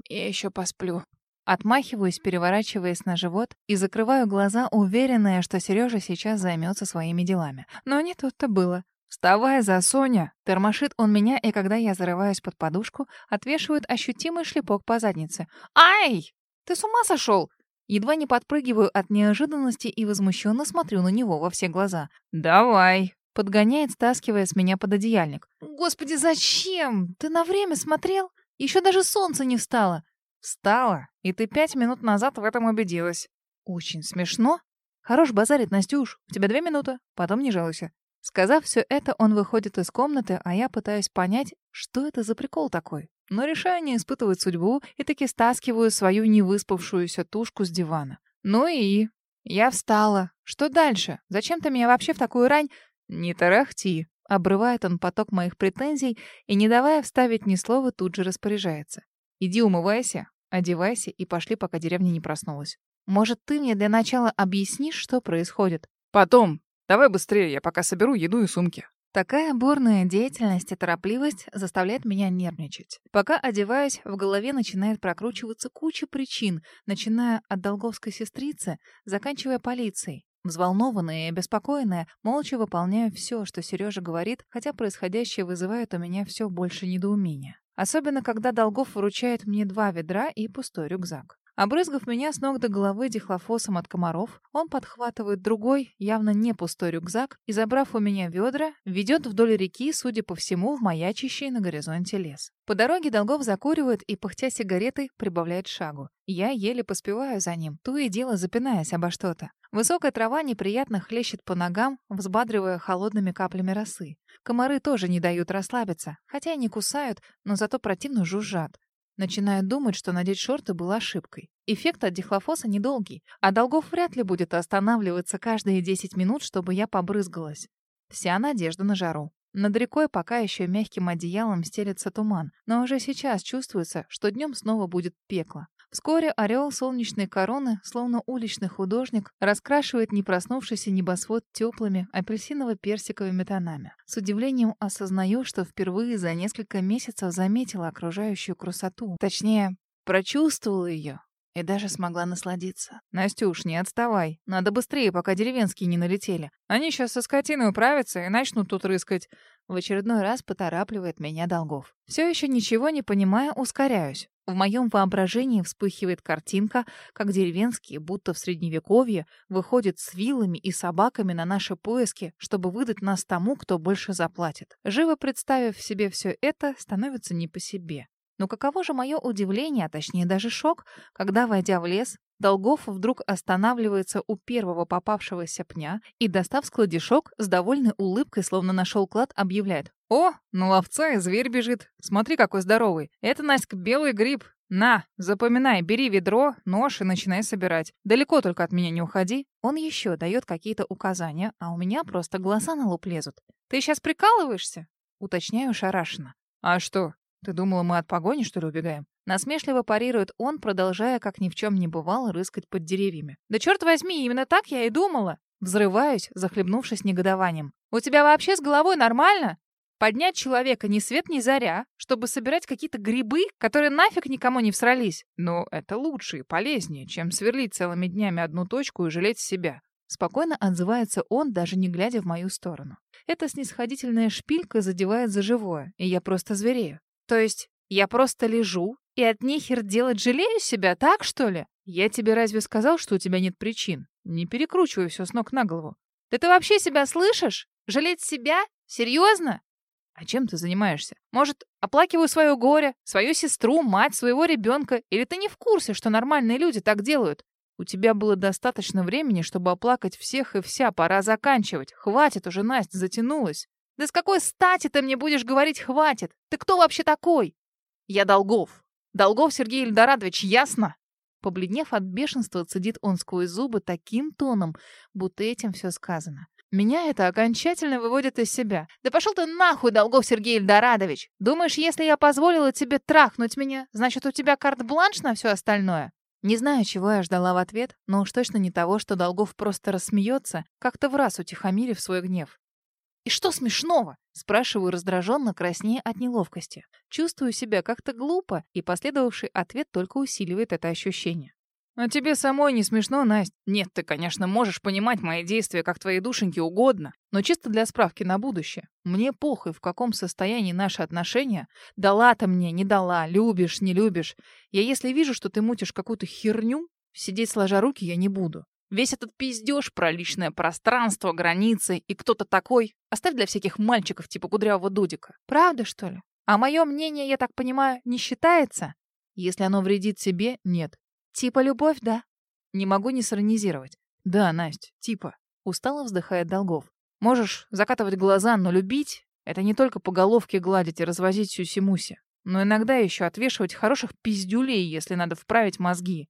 я еще посплю». Отмахиваюсь, переворачиваясь на живот и закрываю глаза, уверенная, что Сережа сейчас займется своими делами. Но не тут-то было. «Вставай за Соня!» Тормошит он меня, и когда я зарываюсь под подушку, отвешивает ощутимый шлепок по заднице. «Ай! Ты с ума сошел?» Едва не подпрыгиваю от неожиданности и возмущенно смотрю на него во все глаза. «Давай!» Подгоняет, стаскивая с меня под одеяльник. «Господи, зачем? Ты на время смотрел? Еще даже солнце не встало!» «Встало, и ты пять минут назад в этом убедилась». «Очень смешно. Хорош базарить, Настюш. У тебя две минуты, потом не жалуйся». Сказав все это, он выходит из комнаты, а я пытаюсь понять, что это за прикол такой. Но решаю не испытывать судьбу и таки стаскиваю свою невыспавшуюся тушку с дивана. Ну и... Я встала. Что дальше? Зачем ты меня вообще в такую рань... Не тарахти. Обрывает он поток моих претензий и, не давая вставить ни слова, тут же распоряжается. Иди умывайся, одевайся и пошли, пока деревня не проснулась. Может, ты мне для начала объяснишь, что происходит? Потом. Давай быстрее, я пока соберу еду и сумки. Такая бурная деятельность и торопливость заставляет меня нервничать. Пока одеваюсь, в голове начинает прокручиваться куча причин, начиная от долговской сестрицы, заканчивая полицией. Взволнованная и обеспокоенная, молча выполняю все, что Сережа говорит, хотя происходящее вызывает у меня все больше недоумения. Особенно, когда Долгов вручает мне два ведра и пустой рюкзак. Обрызгав меня с ног до головы дихлофосом от комаров, он подхватывает другой, явно не пустой рюкзак, и, забрав у меня ведра, ведет вдоль реки, судя по всему, в маячащий на горизонте лес. По дороге Долгов закуривает и, пыхтя сигаретой, прибавляет шагу. Я еле поспеваю за ним, то и дело запинаясь обо что-то. Высокая трава неприятно хлещет по ногам, взбадривая холодными каплями росы. Комары тоже не дают расслабиться, хотя и не кусают, но зато противно жужжат. Начинаю думать, что надеть шорты было ошибкой. Эффект от дихлофоса недолгий, а Долгов вряд ли будет останавливаться каждые 10 минут, чтобы я побрызгалась. Вся надежда на жару. Над рекой пока еще мягким одеялом стелется туман, но уже сейчас чувствуется, что днем снова будет пекло. Вскоре орел солнечной короны, словно уличный художник, раскрашивает непроснувшийся небосвод теплыми апельсиново-персиковыми тонами. С удивлением осознаю, что впервые за несколько месяцев заметила окружающую красоту. Точнее, прочувствовала ее и даже смогла насладиться. «Настюш, не отставай. Надо быстрее, пока деревенские не налетели. Они сейчас со скотиной управятся и начнут тут рыскать». В очередной раз поторапливает меня Долгов. Все еще ничего не понимая, ускоряюсь. В моем воображении вспыхивает картинка, как деревенские, будто в средневековье, выходят с вилами и собаками на наши поиски, чтобы выдать нас тому, кто больше заплатит. Живо представив себе все это, становится не по себе. Но каково же мое удивление, а точнее даже шок, когда, войдя в лес, Долгов вдруг останавливается у первого попавшегося пня и, достав складишок, с довольной улыбкой, словно нашел клад, объявляет. «О, на ловца и зверь бежит. Смотри, какой здоровый. Это, Настя, белый гриб. На, запоминай, бери ведро, нож и начинай собирать. Далеко только от меня не уходи». Он еще дает какие-то указания, а у меня просто глаза на лоб лезут. «Ты сейчас прикалываешься?» Уточняю шарашенно. «А что, ты думала, мы от погони, что ли, убегаем? Насмешливо парирует он, продолжая, как ни в чем не бывало, рыскать под деревьями. Да черт возьми, именно так я и думала. Взрываюсь, захлебнувшись негодованием. У тебя вообще с головой нормально? Поднять человека ни свет ни заря, чтобы собирать какие-то грибы, которые нафиг никому не всрались. Но это лучше и полезнее, чем сверлить целыми днями одну точку и жалеть себя. Спокойно отзывается он, даже не глядя в мою сторону. Эта снисходительная шпилька задевает за живое, и я просто зверею. То есть я просто лежу и от нехер делать жалею себя, так что ли? Я тебе разве сказал, что у тебя нет причин? Не перекручивай все с ног на голову. Да ты вообще себя слышишь? Жалеть себя? Серьезно? А чем ты занимаешься? Может, оплакиваю свое горе, свою сестру, мать, своего ребенка? Или ты не в курсе, что нормальные люди так делают? У тебя было достаточно времени, чтобы оплакать всех и вся. Пора заканчивать. Хватит уже, Настя, затянулась. Да с какой стати ты мне будешь говорить «хватит»? Ты кто вообще такой? Я Долгов. Долгов Сергей Ильдорадович, ясно? Побледнев от бешенства, цедит он сквозь зубы таким тоном, будто этим все сказано. Меня это окончательно выводит из себя. Да пошел ты нахуй, Долгов Сергей Ильдорадович! Думаешь, если я позволила тебе трахнуть меня, значит, у тебя карт-бланш на все остальное? Не знаю, чего я ждала в ответ, но уж точно не того, что Долгов просто рассмеется, как-то в раз утихомирив свой гнев. «И что смешного?» — спрашиваю раздраженно, краснее от неловкости. Чувствую себя как-то глупо, и последовавший ответ только усиливает это ощущение. А тебе самой не смешно, Настя? Нет, ты, конечно, можешь понимать мои действия, как твоей душеньке угодно, но чисто для справки на будущее. Мне похуй, в каком состоянии наши отношения. Дала ты мне, не дала, любишь, не любишь. Я если вижу, что ты мутишь какую-то херню, сидеть сложа руки я не буду. Весь этот пиздеж про личное пространство, границы и кто-то такой оставь для всяких мальчиков типа кудрявого Дудика. Правда, что ли? А мое мнение, я так понимаю, не считается? Если оно вредит себе, нет. Типа любовь, да? Не могу не сиронизировать. Да, Настя, типа. Устало вздыхает Долгов. Можешь закатывать глаза, но любить — это не только по головке гладить и развозить сюси-муси, но иногда еще отвешивать хороших пиздюлей, если надо вправить мозги.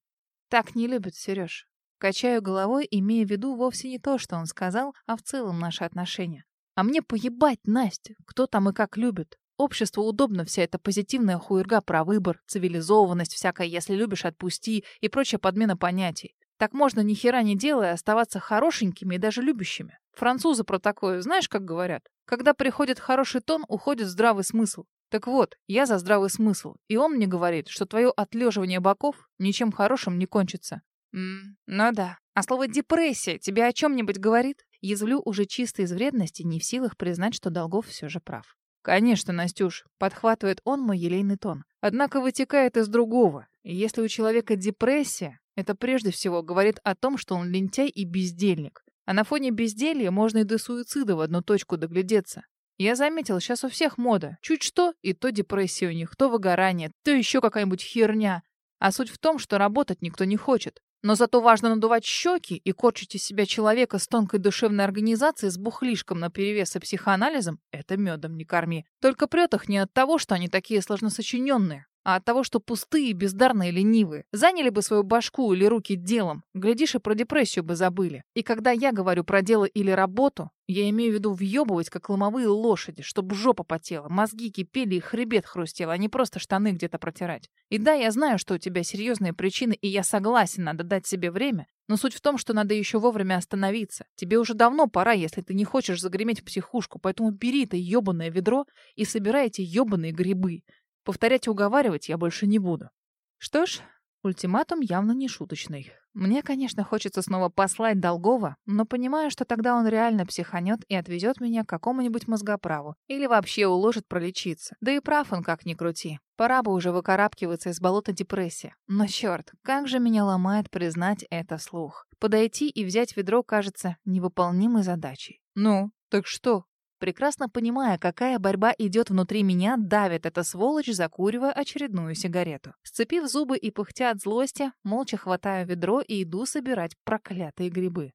Так не любят, Сереж. Качаю головой, имея в виду вовсе не то, что он сказал, а в целом наши отношения. А мне поебать, Настя, кто там и как любит. Обществу удобно вся эта позитивная хуерга про выбор, цивилизованность всякая, если любишь, отпусти и прочая подмена понятий. Так можно ни хера не делая оставаться хорошенькими и даже любящими. Французы про такое знаешь, как говорят? Когда приходит хороший тон, уходит здравый смысл. Так вот, я за здравый смысл, и он мне говорит, что твое отлеживание боков ничем хорошим не кончится. М ну да. А слово «депрессия» тебе о чем-нибудь говорит? Язвлю уже чисто из вредности, не в силах признать, что Долгов все же прав. «Конечно, Настюш», — подхватывает он мой елейный тон. «Однако вытекает из другого. Если у человека депрессия, это прежде всего говорит о том, что он лентяй и бездельник. А на фоне безделья можно и до суицида в одну точку доглядеться. Я заметил, сейчас у всех мода. Чуть что, и то депрессия у них, то выгорание, то еще какая-нибудь херня. А суть в том, что работать никто не хочет. Но зато важно надувать щеки и корчить из себя человека с тонкой душевной организацией, с бухлишком наперевес и психоанализом — это медом не корми. Только прет их не от того, что они такие сложносочиненные, а от того, что пустые, бездарные, ленивые. Заняли бы свою башку или руки делом, глядишь, и про депрессию бы забыли. И когда я говорю про дело или работу, я имею в виду въебывать, как ломовые лошади, чтобы жопа потела, мозги кипели и хребет хрустел, а не просто штаны где-то протирать. И да, я знаю, что у тебя серьезные причины, и я согласен, надо дать себе время, но суть в том, что надо еще вовремя остановиться. Тебе уже давно пора, если ты не хочешь загреметь в психушку, поэтому бери это ебаное ведро и собирай эти ебаные грибы. Повторять уговаривать я больше не буду. Что ж, ультиматум явно не шуточный. Мне, конечно, хочется снова послать Долгова, но понимаю, что тогда он реально психанет и отвезет меня к какому-нибудь мозгоправу. Или вообще уложит пролечиться. Да и прав он как ни крути. Пора бы уже выкарабкиваться из болота депрессии. Но черт, как же меня ломает признать это вслух. Подойти и взять ведро кажется невыполнимой задачей. «Ну, так что?» Прекрасно понимая, какая борьба идет внутри меня, давит эта сволочь, закуривая очередную сигарету. Сцепив зубы и пыхтя от злости, молча хватаю ведро и иду собирать проклятые грибы.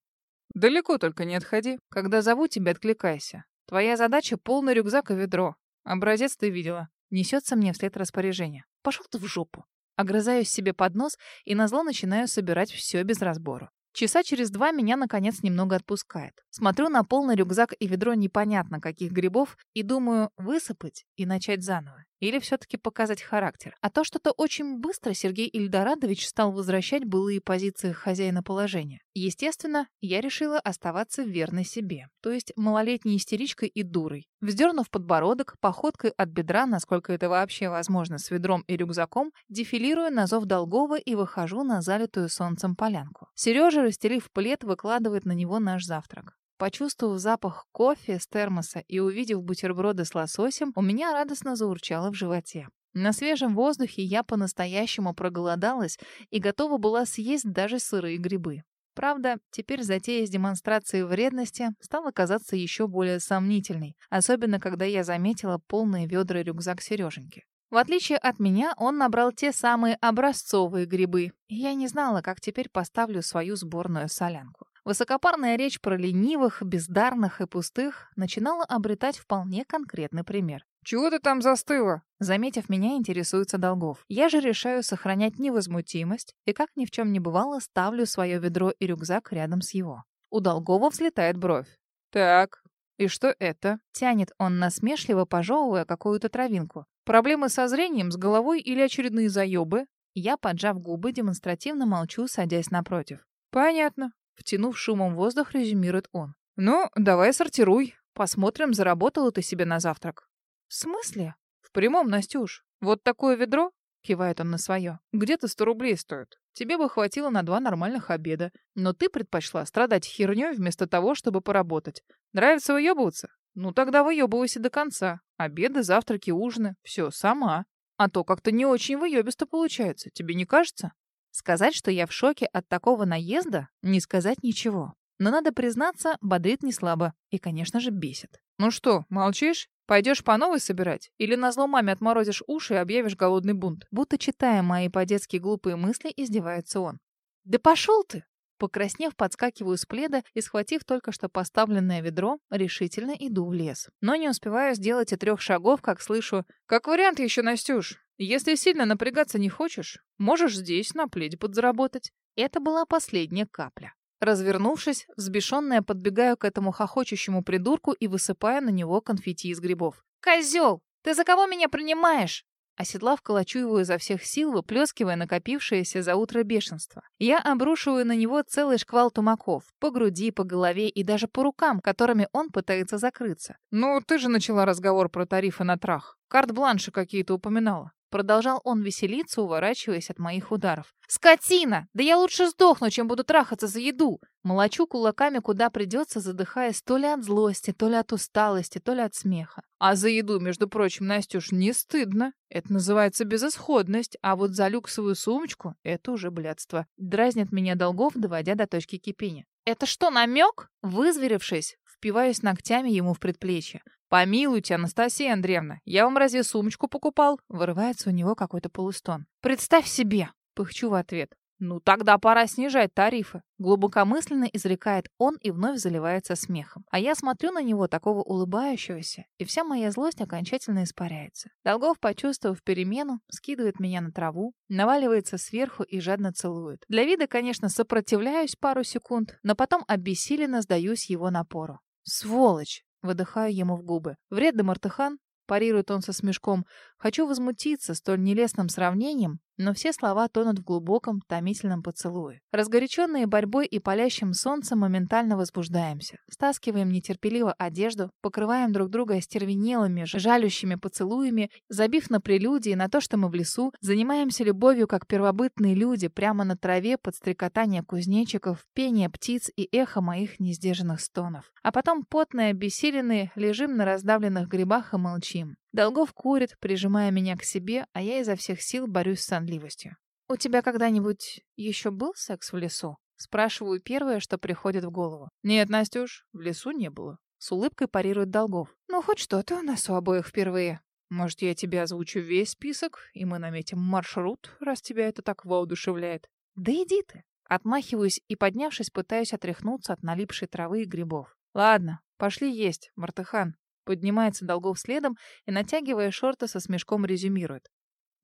«Далеко только не отходи. Когда зову тебя, откликайся. Твоя задача — полный рюкзак и ведро. Образец ты видела». Несется мне вслед распоряжение. «Пошел ты в жопу». Огрызаюсь себе под нос и назло начинаю собирать все без разбору. Часа через два меня, наконец, немного отпускает. Смотрю на полный рюкзак и ведро непонятно каких грибов и думаю, высыпать и начать заново. Или все-таки показать характер. А то что-то очень быстро Сергей Ильдорадович стал возвращать былые позиции хозяина положения. Естественно, я решила оставаться верной себе, то есть малолетней истеричкой и дурой. Вздернув подбородок, походкой от бедра, насколько это вообще возможно, с ведром и рюкзаком, дефилирую на зов Долгова и выхожу на залитую солнцем полянку. Сережа, расстелив плед, выкладывает на него наш завтрак. Почувствовав запах кофе с термоса и увидев бутерброды с лососем, у меня радостно заурчало в животе. На свежем воздухе я по-настоящему проголодалась и готова была съесть даже сырые грибы. Правда, теперь затея с демонстрацией вредности стала казаться еще более сомнительной, особенно когда я заметила полные ведра рюкзак Сереженьки. В отличие от меня, он набрал те самые образцовые грибы, я не знала, как теперь поставлю свою сборную солянку. Высокопарная речь про ленивых, бездарных и пустых начинала обретать вполне конкретный пример. «Чего ты там застыла?» Заметив меня, интересуется Долгов. Я же решаю сохранять невозмутимость и, как ни в чем не бывало, ставлю свое ведро и рюкзак рядом с его. У Долгова взлетает бровь. «Так, и что это?» Тянет он насмешливо, пожевывая какую-то травинку. «Проблемы со зрением, с головой или очередные заебы?» Я, поджав губы, демонстративно молчу, садясь напротив. «Понятно. Втянув шумом воздух, резюмирует он. «Ну, давай сортируй. Посмотрим, заработала ты себе на завтрак». «В смысле?» «В прямом, Настюш. Вот такое ведро?» — кивает он на свое. «Где-то сто рублей стоит. тебе бы хватило на два нормальных обеда. Но ты предпочла страдать хернёй вместо того, чтобы поработать. Нравится выебываться? Ну тогда выебывайся до конца. Обеды, завтраки, ужины. Все, сама. А то как-то не очень выебисто получается. Тебе не кажется? Сказать, что я в шоке от такого наезда, не сказать ничего. Но надо признаться, бодрит не слабо и, конечно же, бесит. Ну что, молчишь? Пойдешь по новой собирать? Или на зло маме отморозишь уши и объявишь голодный бунт? Будто читая мои по-детски глупые мысли, издевается он. Да пошел ты! Покраснев, подскакиваю с пледа и, схватив только что поставленное ведро, решительно иду в лес. Но не успеваю сделать и трех шагов, как слышу «Как вариант еще, Настюш, если сильно напрягаться не хочешь, можешь здесь на пледе подзаработать». Это была последняя капля. Развернувшись, взбешенная подбегаю к этому хохочущему придурку и высыпаю на него конфетти из грибов. «Козел! Ты за кого меня принимаешь?» Оседлав, колочу его изо всех сил, выплескивая накопившееся за утро бешенство. Я обрушиваю на него целый шквал тумаков. По груди, по голове и даже по рукам, которыми он пытается закрыться. «Ну, ты же начала разговор про тарифы на трах. Карт-бланши какие-то упоминала». Продолжал он веселиться, уворачиваясь от моих ударов. «Скотина! Да я лучше сдохну, чем буду трахаться за еду!» Молочу кулаками куда придется, задыхаясь то ли от злости, то ли от усталости, то ли от смеха. А за еду, между прочим, Настюш, не стыдно. Это называется безысходность, а вот за люксовую сумочку — это уже блядство. Дразнит меня долгов, доводя до точки кипения. «Это что, намек?» Вызверившись, впиваюсь ногтями ему в предплечье. «Помилуйте, Анастасия Андреевна, я вам разве сумочку покупал?» Вырывается у него какой-то полустон. «Представь себе!» Пыхчу в ответ. «Ну тогда пора снижать тарифы», — глубокомысленно изрекает он и вновь заливается смехом. А я смотрю на него, такого улыбающегося, и вся моя злость окончательно испаряется. Долгов, почувствовав перемену, скидывает меня на траву, наваливается сверху и жадно целует. Для вида, конечно, сопротивляюсь пару секунд, но потом обессиленно сдаюсь его напору. «Сволочь!» Выдыхаю ему в губы. Вредный Мартыхан, парирует он со смешком. Хочу возмутиться столь нелестным сравнением, но все слова тонут в глубоком, томительном поцелуе. Разгоряченные борьбой и палящим солнцем моментально возбуждаемся. Стаскиваем нетерпеливо одежду, покрываем друг друга остервенелыми, жалющими поцелуями, забив на прелюдии, на то, что мы в лесу, занимаемся любовью, как первобытные люди, прямо на траве под стрекотание кузнечиков, пение птиц и эхо моих несдержанных стонов. А потом, потные, обессиленные, лежим на раздавленных грибах и молчим. Долгов курит, прижимая меня к себе, а я изо всех сил борюсь с сонливостью. «У тебя когда-нибудь еще был секс в лесу?» Спрашиваю первое, что приходит в голову. «Нет, Настюш, в лесу не было». С улыбкой парирует Долгов. «Ну, хоть что-то у нас у обоих впервые». «Может, я тебе озвучу весь список, и мы наметим маршрут, раз тебя это так воодушевляет?» «Да иди ты!» Отмахиваюсь и, поднявшись, пытаюсь отряхнуться от налипшей травы и грибов. «Ладно, пошли есть, Мартыхан. Поднимается Долгов следом и, натягивая шорты, со смешком резюмирует.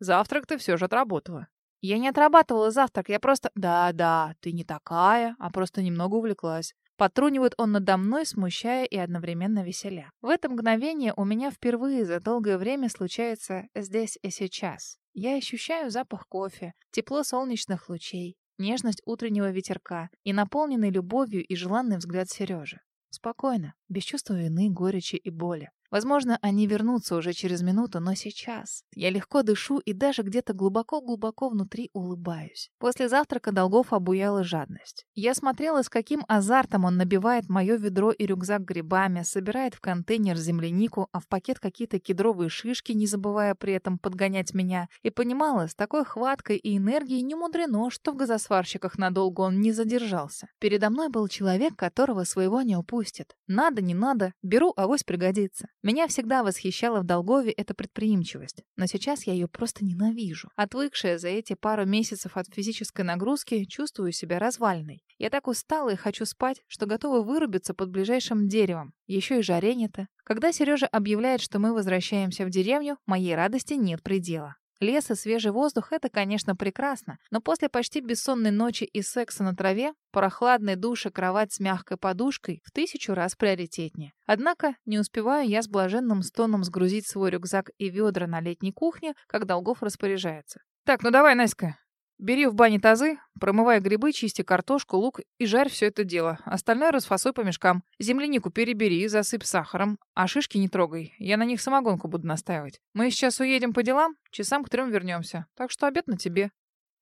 «Завтрак ты все же отработала». «Я не отрабатывала завтрак, я просто...» «Да-да, ты не такая, а просто немного увлеклась». Потрунивает он надо мной, смущая и одновременно веселя. В это мгновение у меня впервые за долгое время случается здесь и сейчас. Я ощущаю запах кофе, тепло солнечных лучей, нежность утреннего ветерка и наполненный любовью и желанный взгляд Сережи. Спокойно, без чувства вины, горечи и боли. Возможно, они вернутся уже через минуту, но сейчас я легко дышу и даже где-то глубоко-глубоко внутри улыбаюсь. После завтрака долгов обуяла жадность. Я смотрела, с каким азартом он набивает мое ведро и рюкзак грибами, собирает в контейнер землянику, а в пакет какие-то кедровые шишки, не забывая при этом подгонять меня, и понимала, с такой хваткой и энергией не мудрено, что в газосварщиках надолго он не задержался. Передо мной был человек, которого своего не упустит. Надо, не надо, беру, авось пригодится. Меня всегда восхищала в Долгове эта предприимчивость, но сейчас я ее просто ненавижу. Отвыкшая за эти пару месяцев от физической нагрузки, чувствую себя развальной. Я так устала и хочу спать, что готова вырубиться под ближайшим деревом. Еще и жаренето. Когда Сережа объявляет, что мы возвращаемся в деревню, моей радости нет предела. Лес и свежий воздух — это, конечно, прекрасно, но после почти бессонной ночи и секса на траве, прохладной душе кровать с мягкой подушкой в тысячу раз приоритетнее. Однако не успеваю я с блаженным стоном сгрузить свой рюкзак и ведра на летней кухне, как Долгов распоряжается. «Так, ну давай, Наська, Бери в бане тазы, промывай грибы, чисти картошку, лук и жарь все это дело. Остальное расфасуй по мешкам. Землянику перебери, засыпь сахаром. А шишки не трогай, я на них самогонку буду настаивать. Мы сейчас уедем по делам, часам к трем вернемся. Так что обед на тебе.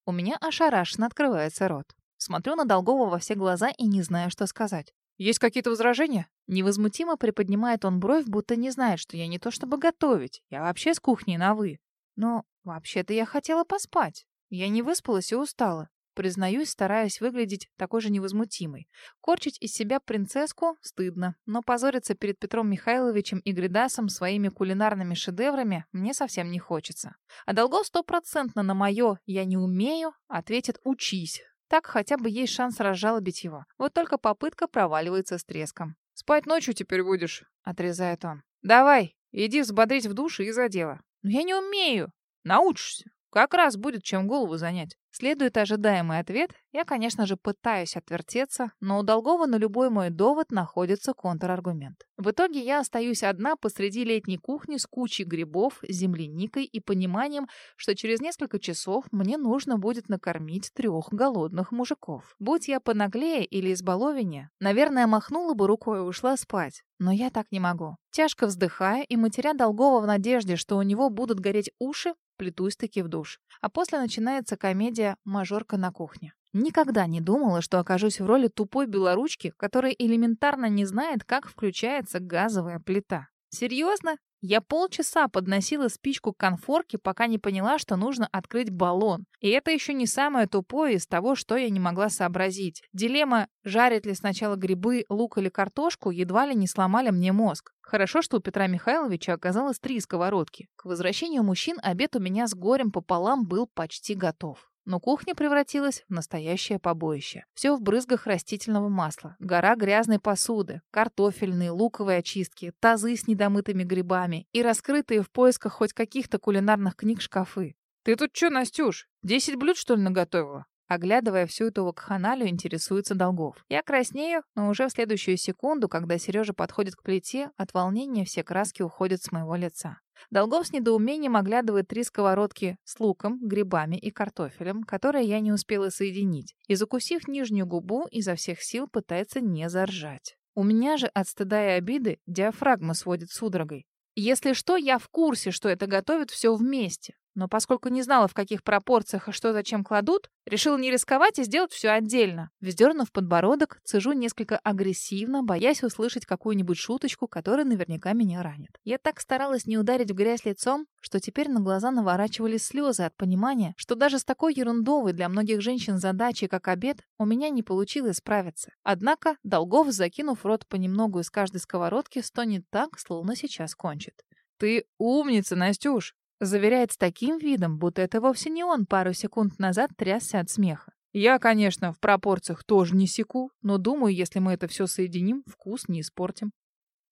У меня ошарашенно открывается рот. Смотрю на Долгова во все глаза и не знаю, что сказать. «Есть какие-то возражения?» Невозмутимо приподнимает он бровь, будто не знает, что я не то чтобы готовить. Я вообще с кухни на «вы». Но вообще-то я хотела поспать. Я не выспалась и устала. Признаюсь, стараясь выглядеть такой же невозмутимой. Корчить из себя принцесску стыдно, но позориться перед Петром Михайловичем и Гридасом своими кулинарными шедеврами мне совсем не хочется. А Долгов стопроцентно на мое «я не умею» ответит «учись». Так хотя бы есть шанс разжалобить его. Вот только попытка проваливается с треском. «Спать ночью теперь будешь», — отрезает он. «Давай, иди взбодрить в душе и за дело». «Но я не умею». «Научишься. Как раз будет чем голову занять». Следует ожидаемый ответ. Я, конечно же, пытаюсь отвертеться, но у Долгова на любой мой довод находится контраргумент. В итоге я остаюсь одна посреди летней кухни с кучей грибов, земляникой и пониманием, что через несколько часов мне нужно будет накормить трех голодных мужиков. Будь я понаглее или избаловеннее, наверное, махнула бы рукой и ушла спать. Но я так не могу. Тяжко вздыхая и матеря Долгова в надежде, что у него будут гореть уши, плетусь-таки в душ. А после начинается комедия «Мажорка на кухне». Никогда не думала, что окажусь в роли тупой белоручки, которая элементарно не знает, как включается газовая плита. Серьезно? Я полчаса подносила спичку к конфорке, пока не поняла, что нужно открыть баллон. И это еще не самое тупое из того, что я не могла сообразить. Дилемма, жарить ли сначала грибы, лук или картошку, едва ли не сломали мне мозг. Хорошо, что у Петра Михайловича оказалось три сковородки. К возвращению мужчин обед у меня с горем пополам был почти готов. Но кухня превратилась в настоящее побоище. Все в брызгах растительного масла, гора грязной посуды, картофельные, луковые очистки, тазы с недомытыми грибами и раскрытые в поисках хоть каких-то кулинарных книг шкафы. «Ты тут что, Настюш, десять блюд, что ли, наготовила?» Оглядывая всю эту вакханалию, интересуется Долгов. Я краснею, но уже в следующую секунду, когда Сережа подходит к плите, от волнения все краски уходят с моего лица. Долгов с недоумением оглядывает три сковородки с луком, грибами и картофелем, которые я не успела соединить, и, закусив нижнюю губу, изо всех сил пытается не заржать. У меня же от стыда и обиды диафрагма сводит судорогой. Если что, я в курсе, что это готовят все вместе. Но поскольку не знала, в каких пропорциях и что зачем кладут, решила не рисковать и сделать все отдельно. Вздернув подбородок, цежу несколько агрессивно, боясь услышать какую-нибудь шуточку, которая наверняка меня ранит. Я так старалась не ударить в грязь лицом, что теперь на глаза наворачивались слезы от понимания, что даже с такой ерундовой для многих женщин задачей, как обед, у меня не получилось справиться. Однако Долгов, закинув рот понемногу из каждой сковородки, стонет так, словно сейчас кончит. «Ты умница, Настюш!» Заверяет с таким видом, будто это вовсе не он пару секунд назад трясся от смеха. Я, конечно, в пропорциях тоже не секу, но думаю, если мы это все соединим, вкус не испортим.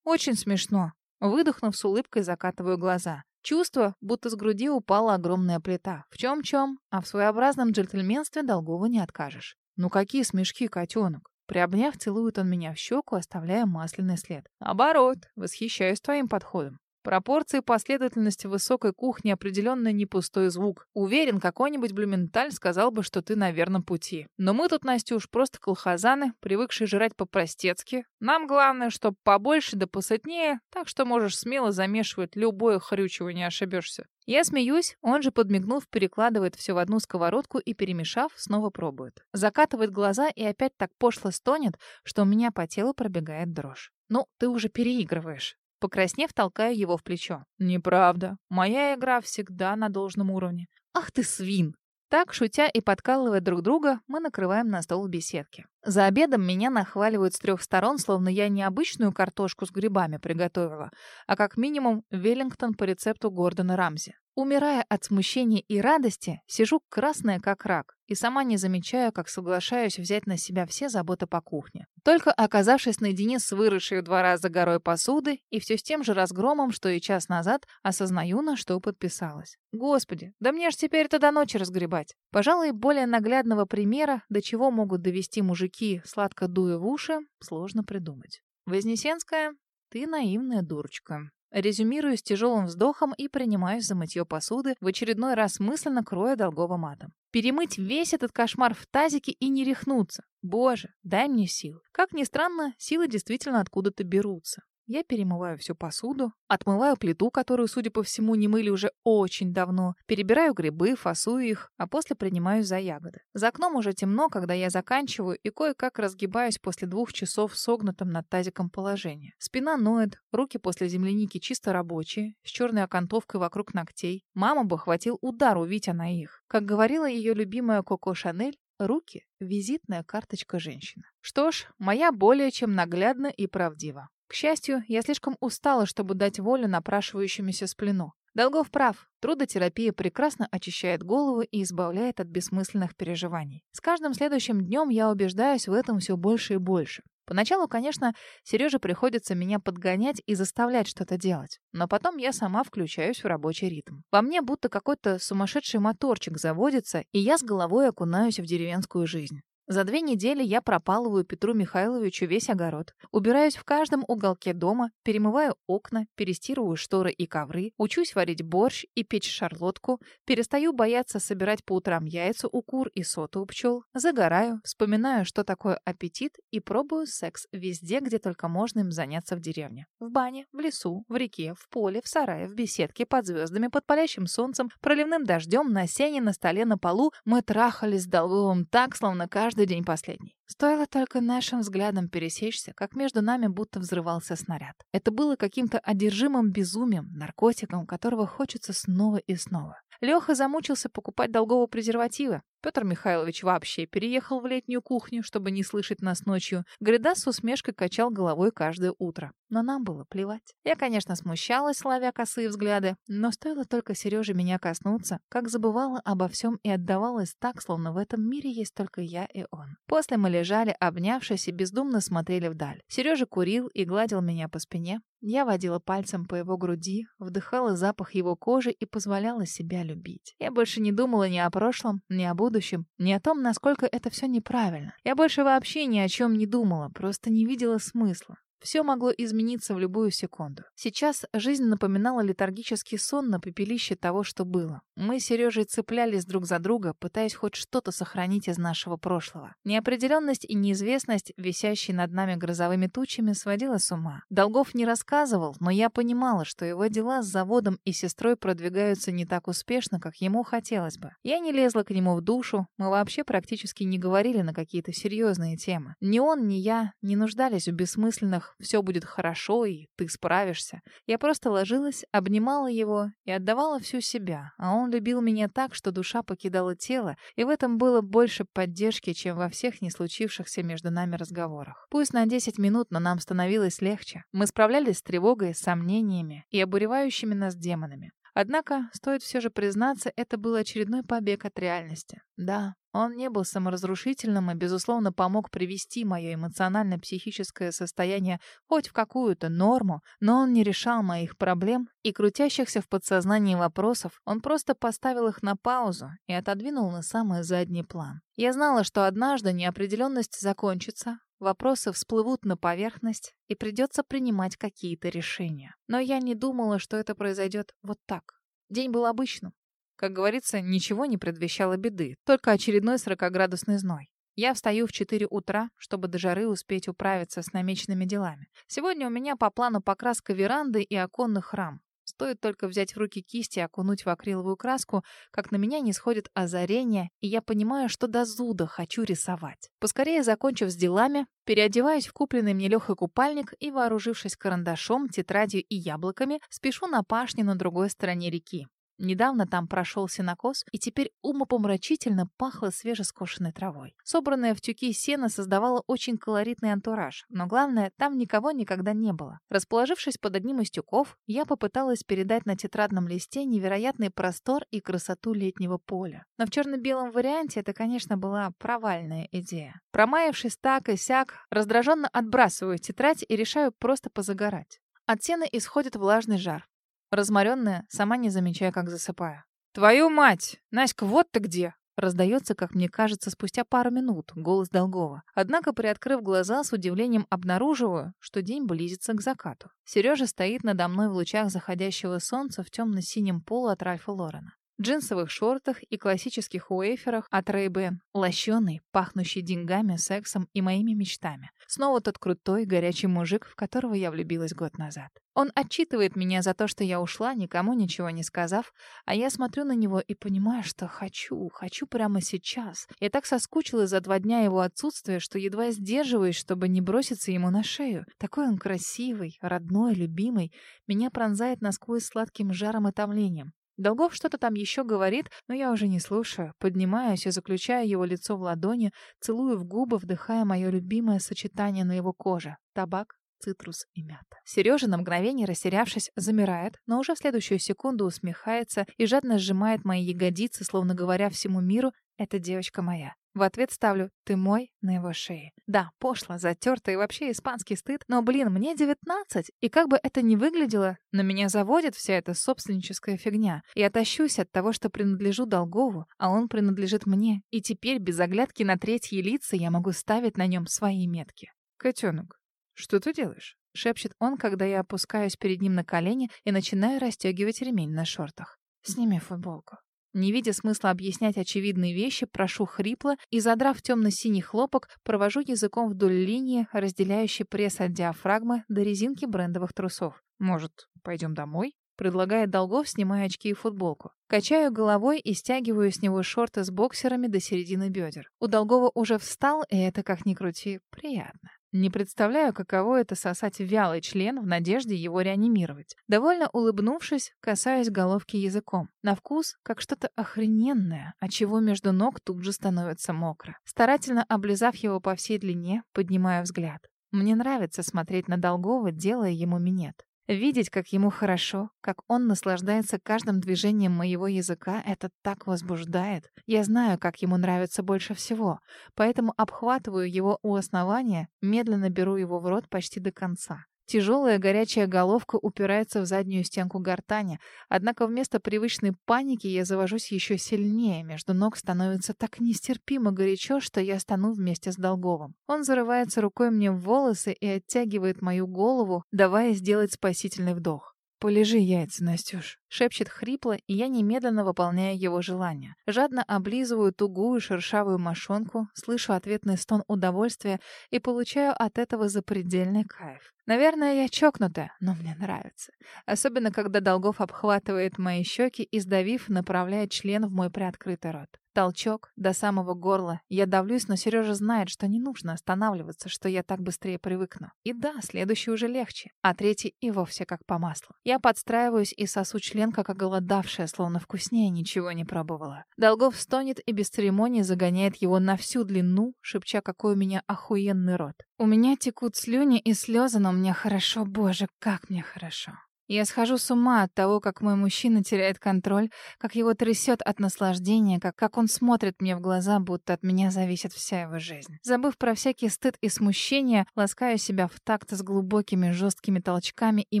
Очень смешно. Выдохнув с улыбкой, закатываю глаза. Чувство, будто с груди упала огромная плита. В чем-чем, а в своеобразном джентльменстве долгого не откажешь. Ну какие смешки, котенок. Приобняв, целует он меня в щеку, оставляя масляный след. Наоборот, восхищаюсь твоим подходом. Пропорции последовательности высокой кухни определенно не пустой звук. Уверен, какой-нибудь Блюменталь сказал бы, что ты на верном пути. Но мы тут, Настюш, просто колхозаны, привыкшие жрать по-простецки. Нам главное, чтобы побольше да посытнее, так что можешь смело замешивать любое хрючево, не ошибешься. Я смеюсь, он же, подмигнув, перекладывает все в одну сковородку и, перемешав, снова пробует. Закатывает глаза и опять так пошло стонет, что у меня по телу пробегает дрожь. «Ну, ты уже переигрываешь». Покраснев, толкаю его в плечо. «Неправда. Моя игра всегда на должном уровне». «Ах ты свин!» Так, шутя и подкалывая друг друга, мы накрываем на стол в беседке. За обедом меня нахваливают с трех сторон, словно я не обычную картошку с грибами приготовила, а как минимум Веллингтон по рецепту Гордона Рамзи. Умирая от смущения и радости, сижу красная как рак и сама не замечаю, как соглашаюсь взять на себя все заботы по кухне. Только оказавшись наедине с выросшей два раза горой посуды и все с тем же разгромом, что и час назад, осознаю, на что подписалась. Господи, да мне ж теперь это до ночи разгребать. Пожалуй, более наглядного примера, до чего могут довести мужики, сладко дуя в уши, сложно придумать. Вознесенская, ты наивная дурочка. Резюмирую с тяжелым вздохом и принимаюсь за мытье посуды, в очередной раз мысленно кроя долговым матом. Перемыть весь этот кошмар в тазике и не рехнуться. Боже, дай мне сил. Как ни странно, силы действительно откуда-то берутся. Я перемываю всю посуду, отмываю плиту, которую, судя по всему, не мыли уже очень давно, перебираю грибы, фасую их, а после принимаюсь за ягоды. За окном уже темно, когда я заканчиваю и кое-как разгибаюсь после двух часов согнутым над тазиком положения. Спина ноет, руки после земляники чисто рабочие, с черной окантовкой вокруг ногтей. Мама бы хватил удар, увидеть она их. Как говорила ее любимая Коко Шанель, руки — визитная карточка женщины. Что ж, моя более чем наглядна и правдива. К счастью, я слишком устала, чтобы дать волю напрашивающемуся сплену. Долгов прав. Трудотерапия прекрасно очищает голову и избавляет от бессмысленных переживаний. С каждым следующим днем я убеждаюсь в этом все больше и больше. Поначалу, конечно, Сереже приходится меня подгонять и заставлять что-то делать. Но потом я сама включаюсь в рабочий ритм. Во мне будто какой-то сумасшедший моторчик заводится, и я с головой окунаюсь в деревенскую жизнь. За две недели я пропалываю Петру Михайловичу весь огород, убираюсь в каждом уголке дома, перемываю окна, перестирываю шторы и ковры, учусь варить борщ и печь шарлотку, перестаю бояться собирать по утрам яйца у кур и соты у пчел, загораю, вспоминаю, что такое аппетит и пробую секс везде, где только можно им заняться в деревне. В бане, в лесу, в реке, в поле, в сарае, в беседке, под звездами, под палящим солнцем, проливным дождем, на сене, на столе, на полу. Мы трахались с Долговым так, словно каждый каждый день последний. Стоило только нашим взглядом пересечься, как между нами будто взрывался снаряд. Это было каким-то одержимым безумием, наркотиком, которого хочется снова и снова. Леха замучился покупать долгового презерватива. Петр Михайлович вообще переехал в летнюю кухню, чтобы не слышать нас ночью. Гряда с усмешкой качал головой каждое утро. Но нам было плевать. Я, конечно, смущалась, ловя косые взгляды, но стоило только Сереже меня коснуться, как забывала обо всем и отдавалась так, словно в этом мире есть только я и он. После мы лежали, обнявшись, и бездумно смотрели вдаль. Сережа курил и гладил меня по спине. Я водила пальцем по его груди, вдыхала запах его кожи и позволяла себя любить. Я больше не думала ни о прошлом, ни о будущем, ни о том, насколько это все неправильно. Я больше вообще ни о чем не думала, просто не видела смысла. Все могло измениться в любую секунду. Сейчас жизнь напоминала летаргический сон на пепелище того, что было. Мы с Сережей цеплялись друг за друга, пытаясь хоть что-то сохранить из нашего прошлого. Неопределенность и неизвестность, висящие над нами грозовыми тучами, сводила с ума. Долгов не рассказывал, но я понимала, что его дела с заводом и сестрой продвигаются не так успешно, как ему хотелось бы. Я не лезла к нему в душу, мы вообще практически не говорили на какие-то серьезные темы. Ни он, ни я не нуждались в бессмысленных все будет хорошо и ты справишься. Я просто ложилась, обнимала его и отдавала всю себя, а он любил меня так, что душа покидала тело, и в этом было больше поддержки, чем во всех не случившихся между нами разговорах. Пусть на 10 минут, но нам становилось легче. Мы справлялись с тревогой, сомнениями и обуревающими нас демонами. Однако, стоит все же признаться, это был очередной побег от реальности. Да, он не был саморазрушительным и, безусловно, помог привести мое эмоционально-психическое состояние хоть в какую-то норму, но он не решал моих проблем и крутящихся в подсознании вопросов, он просто поставил их на паузу и отодвинул на самый задний план. Я знала, что однажды неопределенность закончится, Вопросы всплывут на поверхность, и придется принимать какие-то решения. Но я не думала, что это произойдет вот так. День был обычным. Как говорится, ничего не предвещало беды, только очередной 40-градусный зной. Я встаю в 4 утра, чтобы до жары успеть управиться с намеченными делами. Сегодня у меня по плану покраска веранды и оконных рам. Стоит только взять в руки кисти и окунуть в акриловую краску, как на меня не сходит озарение, и я понимаю, что до зуда хочу рисовать. Поскорее закончив с делами, переодеваюсь в купленный мне легкий купальник и, вооружившись карандашом, тетрадью и яблоками, спешу на пашню на другой стороне реки. Недавно там прошел сенокос, и теперь умопомрачительно пахло свежескошенной травой. Собранное в тюки сено создавало очень колоритный антураж, но главное, там никого никогда не было. Расположившись под одним из тюков, я попыталась передать на тетрадном листе невероятный простор и красоту летнего поля. Но в черно-белом варианте это, конечно, была провальная идея. Промаявшись так и сяк, раздраженно отбрасываю тетрадь и решаю просто позагорать. От сена исходит влажный жар. Разморенная, сама не замечая, как засыпаю. «Твою мать! Наська, вот ты где!» Раздается, как мне кажется, спустя пару минут голос Долгова. Однако, приоткрыв глаза, с удивлением обнаруживаю, что день близится к закату. Сережа стоит надо мной в лучах заходящего солнца в темно-синем полу от Ральфа Лорена. джинсовых шортах и классических уэйферах от Ray-Ban, лощеный, пахнущий деньгами, сексом и моими мечтами. Снова тот крутой, горячий мужик, в которого я влюбилась год назад. Он отчитывает меня за то, что я ушла, никому ничего не сказав, а я смотрю на него и понимаю, что хочу, хочу прямо сейчас. Я так соскучилась за два дня его отсутствия, что едва сдерживаюсь, чтобы не броситься ему на шею. Такой он красивый, родной, любимый. Меня пронзает насквозь сладким жаром и томлением. Долгов что-то там еще говорит, но я уже не слушаю. Поднимаюсь и заключаю его лицо в ладони, целую в губы, вдыхая мое любимое сочетание на его коже. Табак, цитрус и мята. Сережа на мгновение, растерявшись, замирает, но уже в следующую секунду усмехается и жадно сжимает мои ягодицы, словно говоря всему миру «Это девочка моя». В ответ ставлю «ты мой» на его шее. Да, пошло, затерто и вообще испанский стыд, но, блин, мне 19, и как бы это ни выглядело, на меня заводит вся эта собственническая фигня. Я тащусь от того, что принадлежу Долгову, а он принадлежит мне, и теперь без оглядки на третьи лица я могу ставить на нем свои метки. «Котенок, что ты делаешь?» — шепчет он, когда я опускаюсь перед ним на колени и начинаю расстегивать ремень на шортах. «Сними футболку». Не видя смысла объяснять очевидные вещи, прошу хрипло и, задрав темно-синий хлопок, провожу языком вдоль линии, разделяющей пресс от диафрагмы до резинки брендовых трусов. «Может, пойдем домой?» Предлагает Долгов, снимая очки и футболку. Качаю головой и стягиваю с него шорты с боксерами до середины бедер. У Долгова уже встал, и это, как ни крути, приятно. Не представляю, каково это сосать вялый член в надежде его реанимировать. Довольно улыбнувшись, касаюсь головки языком. На вкус, как что-то охрененное, от чего между ног тут же становится мокро. Старательно облизав его по всей длине, поднимаю взгляд. Мне нравится смотреть на Долгова, делая ему минет. Видеть, как ему хорошо, как он наслаждается каждым движением моего языка, это так возбуждает. Я знаю, как ему нравится больше всего, поэтому обхватываю его у основания, медленно беру его в рот почти до конца. Тяжелая горячая головка упирается в заднюю стенку гортани, однако вместо привычной паники я завожусь еще сильнее, между ног становится так нестерпимо горячо, что я стану вместе с Долговым. Он зарывается рукой мне в волосы и оттягивает мою голову, давая сделать спасительный вдох. «Полежи яйца, Настюш», — шепчет хрипло, и я немедленно выполняю его желание. Жадно облизываю тугую шершавую мошонку, слышу ответный стон удовольствия и получаю от этого запредельный кайф. Наверное, я чокнутая, но мне нравится. Особенно, когда Долгов обхватывает мои щеки и, сдавив, направляет член в мой приоткрытый рот. Толчок до самого горла. Я давлюсь, но Сережа знает, что не нужно останавливаться, что я так быстрее привыкну. И да, следующий уже легче, а третий и вовсе как по маслу. Я подстраиваюсь и сосу член, как оголодавшая, словно вкуснее ничего не пробовала. Долгов стонет и без церемонии загоняет его на всю длину, шепча, какой у меня охуенный рот. У меня текут слюни и слезы, но мне хорошо, боже, как мне хорошо. Я схожу с ума от того, как мой мужчина теряет контроль, как его трясет от наслаждения, как, как он смотрит мне в глаза, будто от меня зависит вся его жизнь. Забыв про всякий стыд и смущение, ласкаю себя в такт с глубокими жесткими толчками и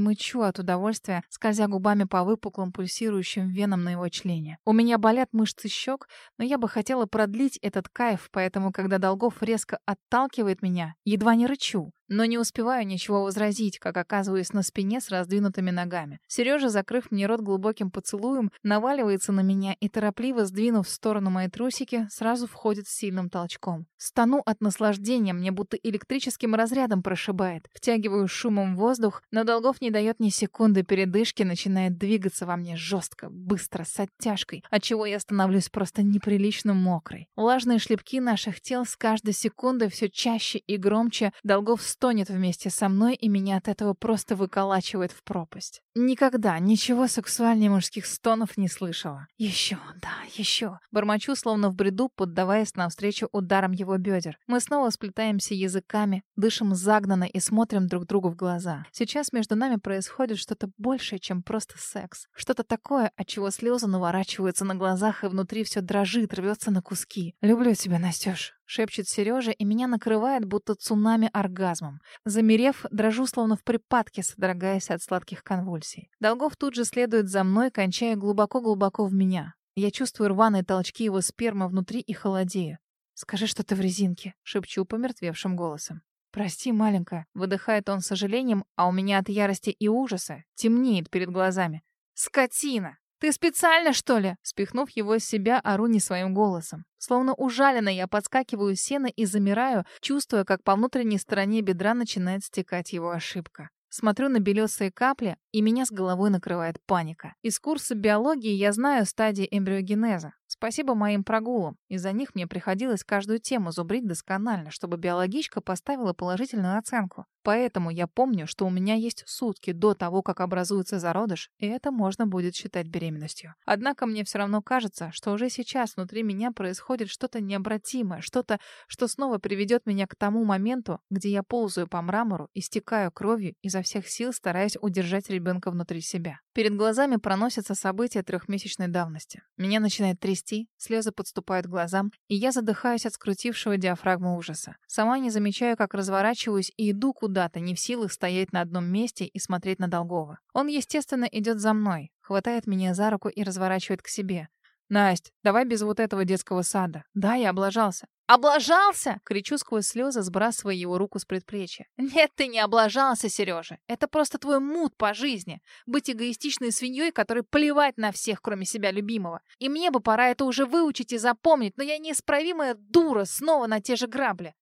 мычу от удовольствия, скользя губами по выпуклым пульсирующим венам на его члене. У меня болят мышцы щек, но я бы хотела продлить этот кайф, поэтому, когда Долгов резко отталкивает меня, едва не рычу. Но не успеваю ничего возразить, как оказываюсь на спине с раздвинутыми ногами. Сережа, закрыв мне рот глубоким поцелуем, наваливается на меня и, торопливо сдвинув в сторону мои трусики, сразу входит с сильным толчком. Стану от наслаждения, мне будто электрическим разрядом прошибает. Втягиваю шумом воздух, но Долгов не дает ни секунды передышки, начинает двигаться во мне жестко, быстро, с оттяжкой, отчего я становлюсь просто неприлично мокрой. Влажные шлепки наших тел с каждой секундой все чаще и громче. Долгов стонет вместе со мной, и меня от этого просто выколачивает в пропасть. Никогда ничего сексуальнее мужских стонов не слышала. Еще, да, еще. Бормочу, словно в бреду, поддаваясь навстречу ударам его бедер. Мы снова сплетаемся языками, дышим загнанно и смотрим друг другу в глаза. Сейчас между нами происходит что-то большее, чем просто секс. Что-то такое, от чего слезы наворачиваются на глазах, и внутри все дрожит, рвется на куски. «Люблю тебя, Настюш», — шепчет Сережа, и меня накрывает, будто цунами оргазмом. Замерев, дрожу, словно в припадке, содрогаясь от сладких конвульсий. Долгов тут же следует за мной, кончая глубоко-глубоко в меня. Я чувствую рваные толчки его спермы внутри и холодею. «Скажи что-то в резинке», — шепчу помертвевшим голосом. «Прости, маленькая», — выдыхает он с сожалением, а у меня от ярости и ужаса темнеет перед глазами. «Скотина! Ты специально, что ли?» Спихнув его с себя, ору не своим голосом. Словно ужалена, я подскакиваю с сена и замираю, чувствуя, как по внутренней стороне бедра начинает стекать его ошибка. Смотрю на белесые капли, и меня с головой накрывает паника. Из курса биологии я знаю стадии эмбриогенеза. Спасибо моим прогулам. Из-за них мне приходилось каждую тему зубрить досконально, чтобы биологичка поставила положительную оценку. Поэтому я помню, что у меня есть сутки до того, как образуется зародыш, и это можно будет считать беременностью. Однако мне все равно кажется, что уже сейчас внутри меня происходит что-то необратимое, что-то, что снова приведет меня к тому моменту, где я ползаю по мрамору, истекаю кровью, изо всех сил стараясь удержать ребенка внутри себя. Перед глазами проносятся события трехмесячной давности. Меня начинает трясти, слезы подступают к глазам, и я задыхаюсь от скрутившего диафрагму ужаса. Сама не замечаю, как разворачиваюсь и иду куда-то, не в силах стоять на одном месте и смотреть на Долгова. Он, естественно, идет за мной, хватает меня за руку и разворачивает к себе. «Насть, давай без вот этого детского сада». Да, я облажался. «Облажался?» — кричу сквозь слезы, сбрасывая его руку с предплечья. «Нет, ты не облажался, Сережа. Это просто твой мут по жизни. Быть эгоистичной свиньей, которой плевать на всех, кроме себя любимого. И мне бы пора это уже выучить и запомнить, но я неисправимая дура снова на те же грабли».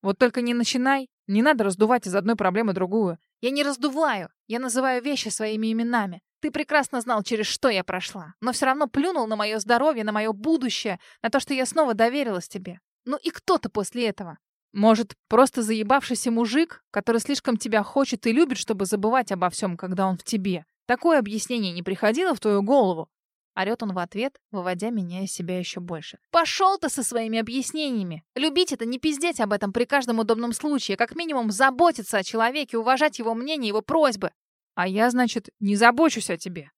«Вот только не начинай. Не надо раздувать из одной проблемы другую». «Я не раздуваю. Я называю вещи своими именами. Ты прекрасно знал, через что я прошла, но все равно плюнул на мое здоровье, на мое будущее, на то, что я снова доверилась тебе. Ну и кто ты после этого? Может, просто заебавшийся мужик, который слишком тебя хочет и любит, чтобы забывать обо всем, когда он в тебе? Такое объяснение не приходило в твою голову? Орет он в ответ, выводя меня из себя еще больше. «Пошел ты со своими объяснениями! Любить это не пиздеть об этом при каждом удобном случае, как минимум заботиться о человеке, уважать его мнение, его просьбы. А я, значит, не забочусь о тебе.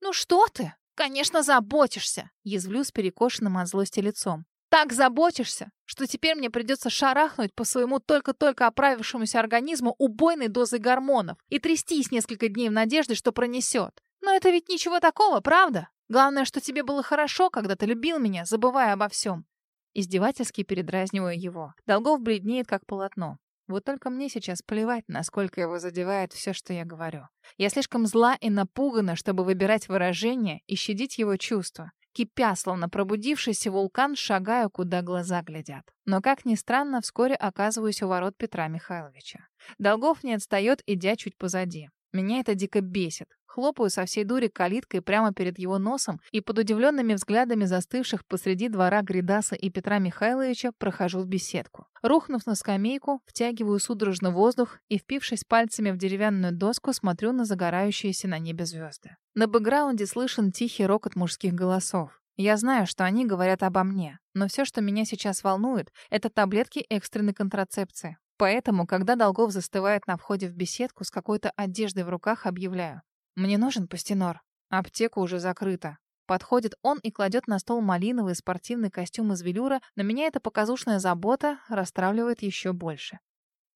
Ну что ты? Конечно, заботишься. Язвлю с перекошенным от злости лицом. Так заботишься, что теперь мне придется шарахнуть по своему только-только оправившемуся организму убойной дозой гормонов и трястись несколько дней в надежде, что пронесет. Но это ведь ничего такого, правда? Главное, что тебе было хорошо, когда ты любил меня, забывая обо всем. Издевательски передразниваю его. Долгов бледнеет, как полотно. Вот только мне сейчас плевать, насколько его задевает все, что я говорю. Я слишком зла и напугана, чтобы выбирать выражения и щадить его чувства. Кипя, словно пробудившийся вулкан, шагаю, куда глаза глядят. Но, как ни странно, вскоре оказываюсь у ворот Петра Михайловича. Долгов не отстает, идя чуть позади. Меня это дико бесит. Хлопаю со всей дури калиткой прямо перед его носом и под удивленными взглядами застывших посреди двора Гридаса и Петра Михайловича прохожу в беседку. Рухнув на скамейку, втягиваю судорожно воздух и, впившись пальцами в деревянную доску, смотрю на загорающиеся на небе звезды. На бэкграунде слышен тихий рокот мужских голосов. Я знаю, что они говорят обо мне, но все, что меня сейчас волнует, это таблетки экстренной контрацепции. Поэтому, когда Долгов застывает на входе в беседку с какой-то одеждой в руках, объявляю. «Мне нужен пастенор. Аптека уже закрыта». Подходит он и кладет на стол малиновый спортивный костюм из велюра, но меня эта показушная забота расстраивает еще больше.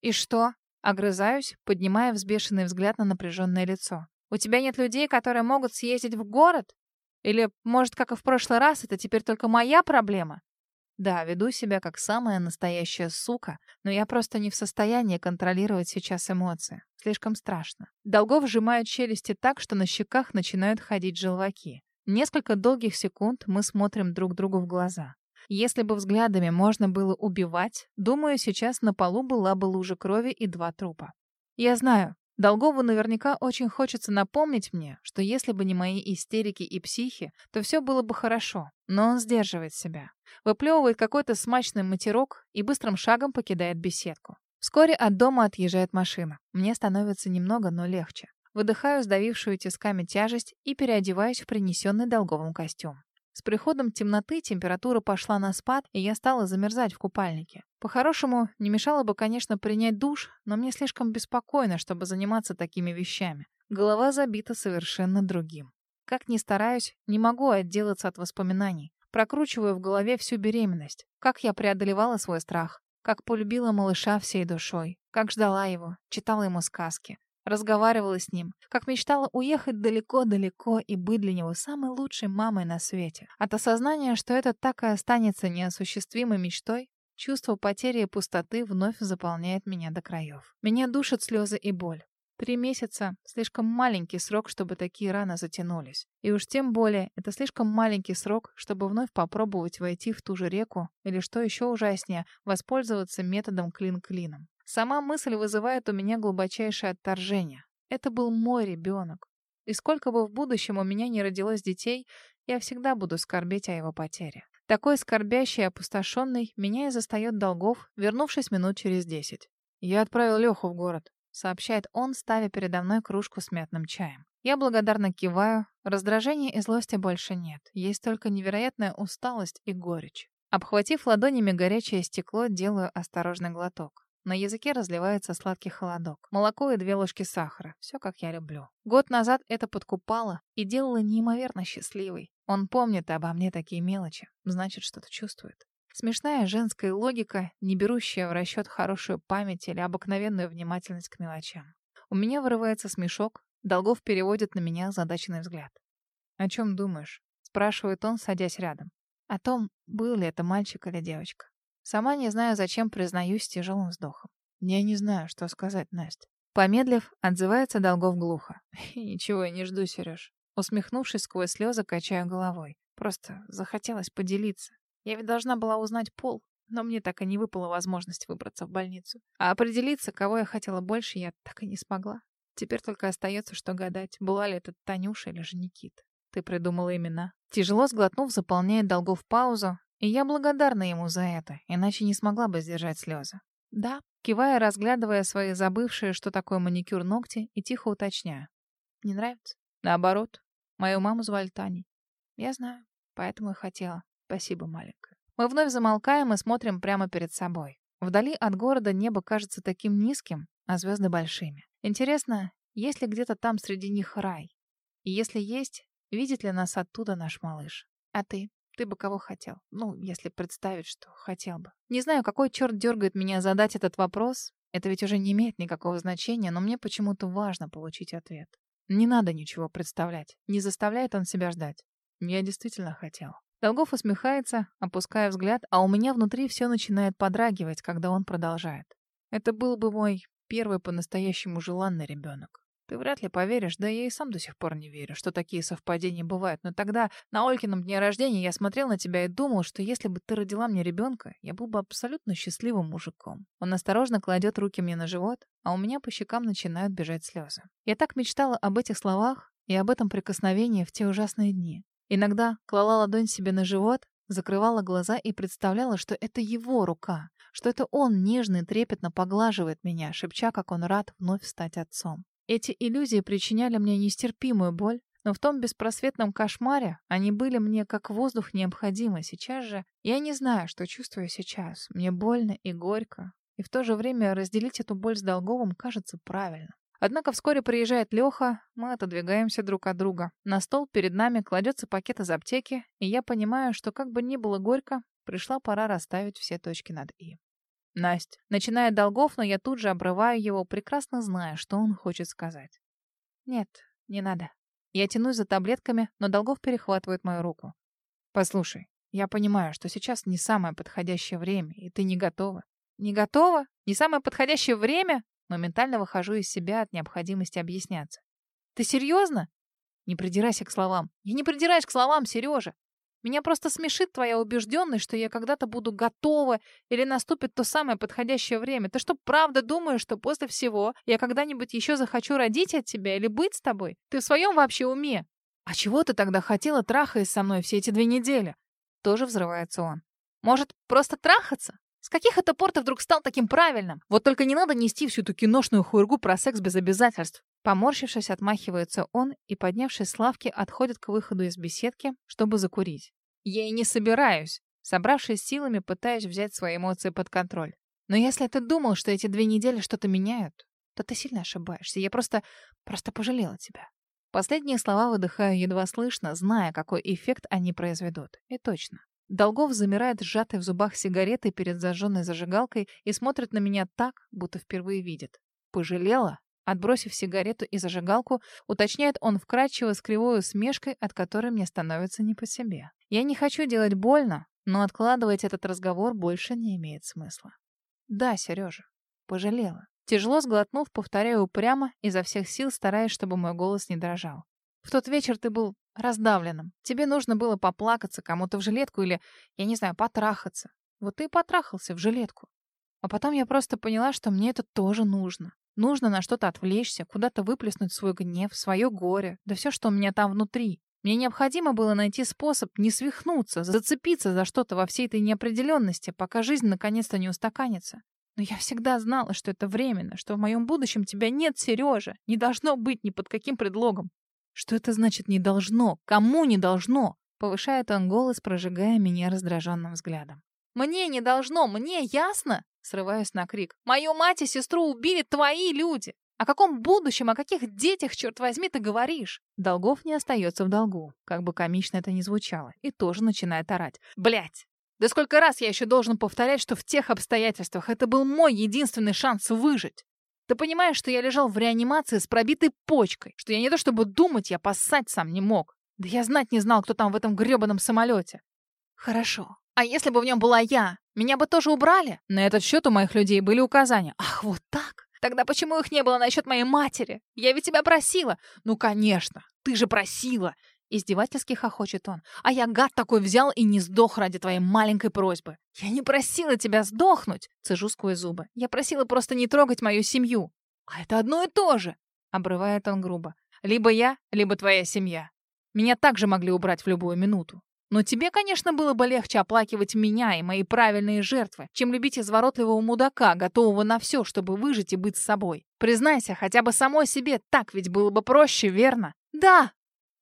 «И что?» Огрызаюсь, поднимая взбешенный взгляд на напряженное лицо. «У тебя нет людей, которые могут съездить в город? Или, может, как и в прошлый раз, это теперь только моя проблема?» Да, веду себя как самая настоящая сука, но я просто не в состоянии контролировать сейчас эмоции. Слишком страшно. Долгов сжимают челюсти так, что на щеках начинают ходить желваки. Несколько долгих секунд мы смотрим друг другу в глаза. Если бы взглядами можно было убивать, думаю, сейчас на полу была бы лужа крови и два трупа. Я знаю, Долгову наверняка очень хочется напомнить мне, что если бы не мои истерики и психи, то все было бы хорошо. Но он сдерживает себя. Выплевывает какой-то смачный матерок и быстрым шагом покидает беседку. Вскоре от дома отъезжает машина. Мне становится немного, но легче. Выдыхаю сдавившую тисками тяжесть и переодеваюсь в принесенный долговым костюм. С приходом темноты температура пошла на спад, и я стала замерзать в купальнике. По-хорошему, не мешало бы, конечно, принять душ, но мне слишком беспокойно, чтобы заниматься такими вещами. Голова забита совершенно другим. Как ни стараюсь, не могу отделаться от воспоминаний. Прокручиваю в голове всю беременность. Как я преодолевала свой страх. Как полюбила малыша всей душой. Как ждала его, читала ему сказки. Разговаривала с ним, как мечтала уехать далеко-далеко и быть для него самой лучшей мамой на свете. От осознания, что это так и останется неосуществимой мечтой, чувство потери и пустоты вновь заполняет меня до краев. Меня душат слезы и боль. Три месяца — слишком маленький срок, чтобы такие раны затянулись. И уж тем более, это слишком маленький срок, чтобы вновь попробовать войти в ту же реку, или, что еще ужаснее, воспользоваться методом клин-клином. Сама мысль вызывает у меня глубочайшее отторжение. Это был мой ребенок. И сколько бы в будущем у меня не родилось детей, я всегда буду скорбеть о его потере. Такой скорбящий и опустошенный меня и застает Долгов, вернувшись минут через десять. Я отправил Леху в город сообщает он, ставя передо мной кружку с мятным чаем. Я благодарно киваю. Раздражения и злости больше нет. Есть только невероятная усталость и горечь. Обхватив ладонями горячее стекло, делаю осторожный глоток. На языке разливается сладкий холодок. Молоко и две ложки сахара. Все, как я люблю. Год назад это подкупало и делало неимоверно счастливой. Он помнит обо мне такие мелочи. Значит, что-то чувствует. Смешная женская логика, не берущая в расчет хорошую память или обыкновенную внимательность к мелочам. У меня вырывается смешок, Долгов переводит на меня задаченный взгляд. «О чем думаешь?» — спрашивает он, садясь рядом. О том, был ли это мальчик или девочка. Сама не знаю, зачем признаюсь тяжелым вздохом. Я не знаю, что сказать, Настя. Помедлив, отзывается Долгов глухо. <laughs> «Ничего я не жду, Сереж». Усмехнувшись сквозь слезы, качаю головой. Просто захотелось поделиться. Я ведь должна была узнать пол, но мне так и не выпала возможность выбраться в больницу. А определиться, кого я хотела больше, я так и не смогла. Теперь только остается, что гадать, была ли это Танюша или же Никит. Ты придумала имена. Тяжело сглотнув, заполняет долгов паузу, и я благодарна ему за это, иначе не смогла бы сдержать слезы. Да, кивая, разглядывая свои забывшие, что такое маникюр ногти, и тихо уточняю. Не нравится? Наоборот. Мою маму звали Таней. Я знаю, поэтому и хотела. Спасибо, маленькая. Мы вновь замолкаем и смотрим прямо перед собой. Вдали от города небо кажется таким низким, а звезды большими. Интересно, есть ли где-то там среди них рай? И если есть, видит ли нас оттуда наш малыш? А ты? Ты бы кого хотел? Ну, если представить, что хотел бы. Не знаю, какой черт дергает меня задать этот вопрос. Это ведь уже не имеет никакого значения, но мне почему-то важно получить ответ. Не надо ничего представлять. Не заставляет он себя ждать. Я действительно хотел. Долгов усмехается, опуская взгляд, а у меня внутри все начинает подрагивать, когда он продолжает. Это был бы мой первый по-настоящему желанный ребенок. Ты вряд ли поверишь, да я и сам до сих пор не верю, что такие совпадения бывают. Но тогда, на Олькином дне рождения, я смотрел на тебя и думал, что если бы ты родила мне ребенка, я был бы абсолютно счастливым мужиком. Он осторожно кладет руки мне на живот, а у меня по щекам начинают бежать слезы. Я так мечтала об этих словах и об этом прикосновении в те ужасные дни. Иногда клала ладонь себе на живот, закрывала глаза и представляла, что это его рука, что это он нежно и трепетно поглаживает меня, шепча, как он рад вновь стать отцом. Эти иллюзии причиняли мне нестерпимую боль, но в том беспросветном кошмаре они были мне как воздух необходимы. Сейчас же я не знаю, что чувствую сейчас. Мне больно и горько. И в то же время разделить эту боль с Долговым кажется правильно. Однако вскоре приезжает Леха, мы отодвигаемся друг от друга. На стол перед нами кладется пакет из аптеки, и я понимаю, что как бы ни было горько, пришла пора расставить все точки над «и». Настя. Начинает Долгов, но я тут же обрываю его, прекрасно зная, что он хочет сказать. Нет, не надо. Я тянусь за таблетками, но Долгов перехватывает мою руку. Послушай, я понимаю, что сейчас не самое подходящее время, и ты не готова. Не готова? Не самое подходящее время? Моментально выхожу из себя от необходимости объясняться. «Ты серьезно?» «Не придирайся к словам». «Я не придираюсь к словам, Сережа. Меня просто смешит твоя убежденность, что я когда-то буду готова или наступит то самое подходящее время. Ты что, правда думаешь, что после всего я когда-нибудь еще захочу родить от тебя или быть с тобой? Ты в своем вообще уме? А чего ты тогда хотела, трахаясь со мной все эти две недели? Тоже взрывается он. Может, просто трахаться? С каких это пор ты вдруг стал таким правильным? Вот только не надо нести всю эту киношную хуйргу про секс без обязательств. Поморщившись, отмахивается он и, поднявшись с лавки, отходит к выходу из беседки, чтобы закурить. Я и не собираюсь. Собравшись силами, пытаюсь взять свои эмоции под контроль. Но если ты думал, что эти две недели что-то меняют, то ты сильно ошибаешься. Я просто... просто пожалела тебя. Последние слова выдыхаю едва слышно, зная, какой эффект они произведут. И точно. Долгов замирает сжатой в зубах сигаретой перед зажженной зажигалкой и смотрит на меня так, будто впервые видит. «Пожалела?» Отбросив сигарету и зажигалку, уточняет он вкрадчиво с кривой усмешкой, от которой мне становится не по себе. Я не хочу делать больно, но откладывать этот разговор больше не имеет смысла. Да, Сережа, пожалела. Тяжело сглотнув, повторяю упрямо, изо всех сил стараясь, чтобы мой голос не дрожал. В тот вечер ты был раздавленным. Тебе нужно было поплакаться кому-то в жилетку или, я не знаю, потрахаться. Вот ты и потрахался в жилетку. А потом я просто поняла, что мне это тоже нужно. Нужно на что-то отвлечься, куда-то выплеснуть свой гнев, свое горе, да все, что у меня там внутри. Мне необходимо было найти способ не свихнуться, зацепиться за что-то во всей этой неопределенности, пока жизнь наконец-то не устаканится. Но я всегда знала, что это временно, что в моем будущем тебя нет, Сережа. Не должно быть ни под каким предлогом. Что это значит «не должно»? Кому не должно? Повышает он голос, прожигая меня раздраженным взглядом. «Мне не должно, мне ясно?» Срываюсь на крик. «Мою мать и сестру убили твои люди! О каком будущем, о каких детях, черт возьми, ты говоришь?» Долгов не остается в долгу, как бы комично это ни звучало, и тоже начинает орать. Блять! Да сколько раз я еще должен повторять, что в тех обстоятельствах это был мой единственный шанс выжить? Ты понимаешь, что я лежал в реанимации с пробитой почкой, что я не то чтобы думать, я поссать сам не мог. Да я знать не знал, кто там в этом гребаном самолете. Хорошо. А если бы в нем была я, меня бы тоже убрали? На этот счет у моих людей были указания. Ах, вот так? Тогда почему их не было насчет моей матери? Я ведь тебя просила. Ну, конечно, ты же просила. Издевательски хохочет он. А я, гад такой, взял и не сдох ради твоей маленькой просьбы. Я не просила тебя сдохнуть, цежу сквозь зубы. Я просила просто не трогать мою семью. А это одно и то же, обрывает он грубо. Либо я, либо твоя семья. Меня также могли убрать в любую минуту. Но тебе, конечно, было бы легче оплакивать меня и мои правильные жертвы, чем любить изворотливого мудака, готового на все, чтобы выжить и быть собой. Признайся, хотя бы самой себе так ведь было бы проще, верно? Да,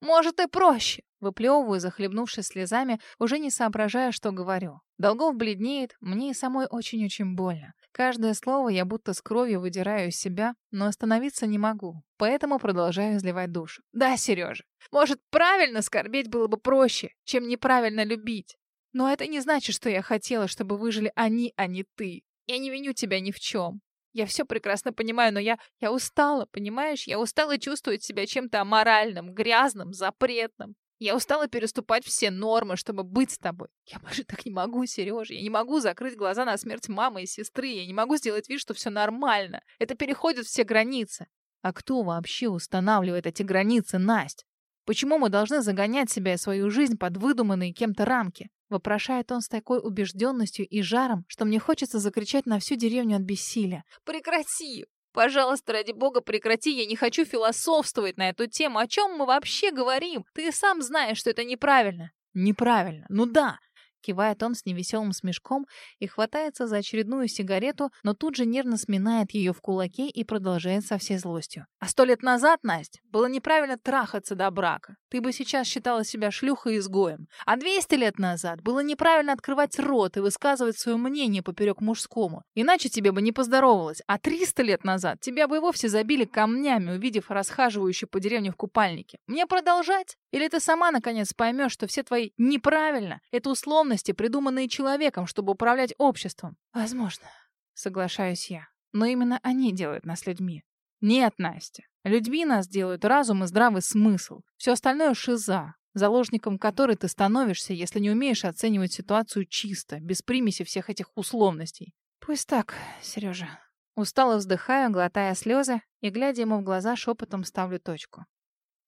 может, и проще. Выплевываю, захлебнувшись слезами, уже не соображая, что говорю. Долгов бледнеет, мне и самой очень-очень больно. Каждое слово я будто с кровью выдираю из себя, но остановиться не могу, поэтому продолжаю изливать душу. Да, Сережа, может, правильно скорбеть было бы проще, чем неправильно любить. Но это не значит, что я хотела, чтобы выжили они, а не ты. Я не виню тебя ни в чем. Я все прекрасно понимаю, но я, я устала, понимаешь? Я устала чувствовать себя чем-то аморальным, грязным, запретным. Я устала переступать все нормы, чтобы быть с тобой. Я больше так не могу, Сережа. Я не могу закрыть глаза на смерть мамы и сестры. Я не могу сделать вид, что все нормально. Это переходит все границы. А кто вообще устанавливает эти границы, Насть? Почему мы должны загонять себя и свою жизнь под выдуманные кем-то рамки? Вопрошает он с такой убежденностью и жаром, что мне хочется закричать на всю деревню от бессилия. «Прекрати! Пожалуйста, ради бога, прекрати, я не хочу философствовать на эту тему. О чем мы вообще говорим? Ты сам знаешь, что это неправильно». «Неправильно. Ну да, Кивает он с невеселым смешком и хватается за очередную сигарету, но тут же нервно сминает ее в кулаке и продолжает со всей злостью. А сто лет назад, Настя, было неправильно трахаться до брака. Ты бы сейчас считала себя шлюхой-изгоем. А двести лет назад было неправильно открывать рот и высказывать свое мнение поперек мужскому. Иначе тебе бы не поздоровалось. А триста лет назад тебя бы и вовсе забили камнями, увидев расхаживающую по деревне в купальнике. Мне продолжать? Или ты сама наконец поймешь, что все твои «неправильно» — это условности, придуманные человеком, чтобы управлять обществом? Возможно, соглашаюсь я. Но именно они делают нас людьми. Нет, Настя. Людьми нас делают разум и здравый смысл. Все остальное — шиза, заложником которой ты становишься, если не умеешь оценивать ситуацию чисто, без примеси всех этих условностей. Пусть так, Сережа. Устало вздыхаю, глотая слезы, и, глядя ему в глаза, шепотом ставлю точку.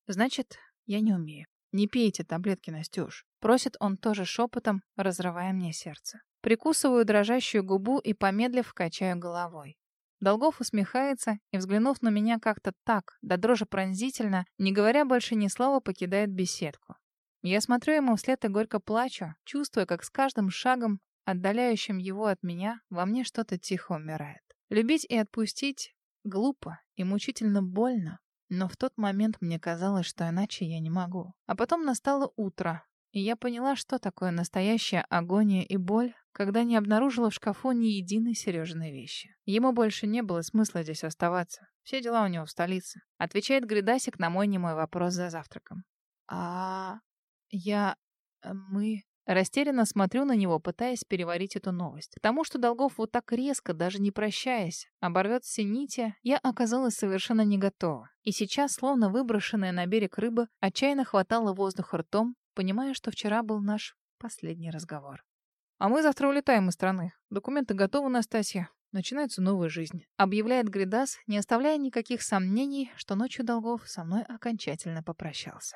Значит, я не умею. Не пейте таблетки, Настюш. Просит он тоже шепотом, разрывая мне сердце. Прикусываю дрожащую губу и, помедлив, качаю головой. Долгов усмехается и, взглянув на меня как-то так, да дрожи пронзительно, не говоря больше ни слова, покидает беседку. Я смотрю ему вслед и горько плачу, чувствуя, как с каждым шагом, отдаляющим его от меня, во мне что-то тихо умирает. Любить и отпустить глупо и мучительно больно, но в тот момент мне казалось, что иначе я не могу. А потом настало утро, и я поняла, что такое настоящая агония и боль, когда не обнаружила в шкафу ни единой Сережиной вещи. Ему больше не было смысла здесь оставаться. Все дела у него в столице. Отвечает Гридасик на мой немой вопрос за завтраком. А я... Э, мы... Растерянно смотрю на него, пытаясь переварить эту новость. К тому, что Долгов вот так резко, даже не прощаясь, оборвет все нити, я оказалась совершенно не готова. И сейчас, словно выброшенная на берег рыба, отчаянно хватала воздух ртом, понимая, что вчера был наш последний разговор. «А мы завтра улетаем из страны. Документы готовы, Настасья. начинается новая жизнь. Объявляет Гридас, не оставляя никаких сомнений, что ночью долгов со мной окончательно попрощался.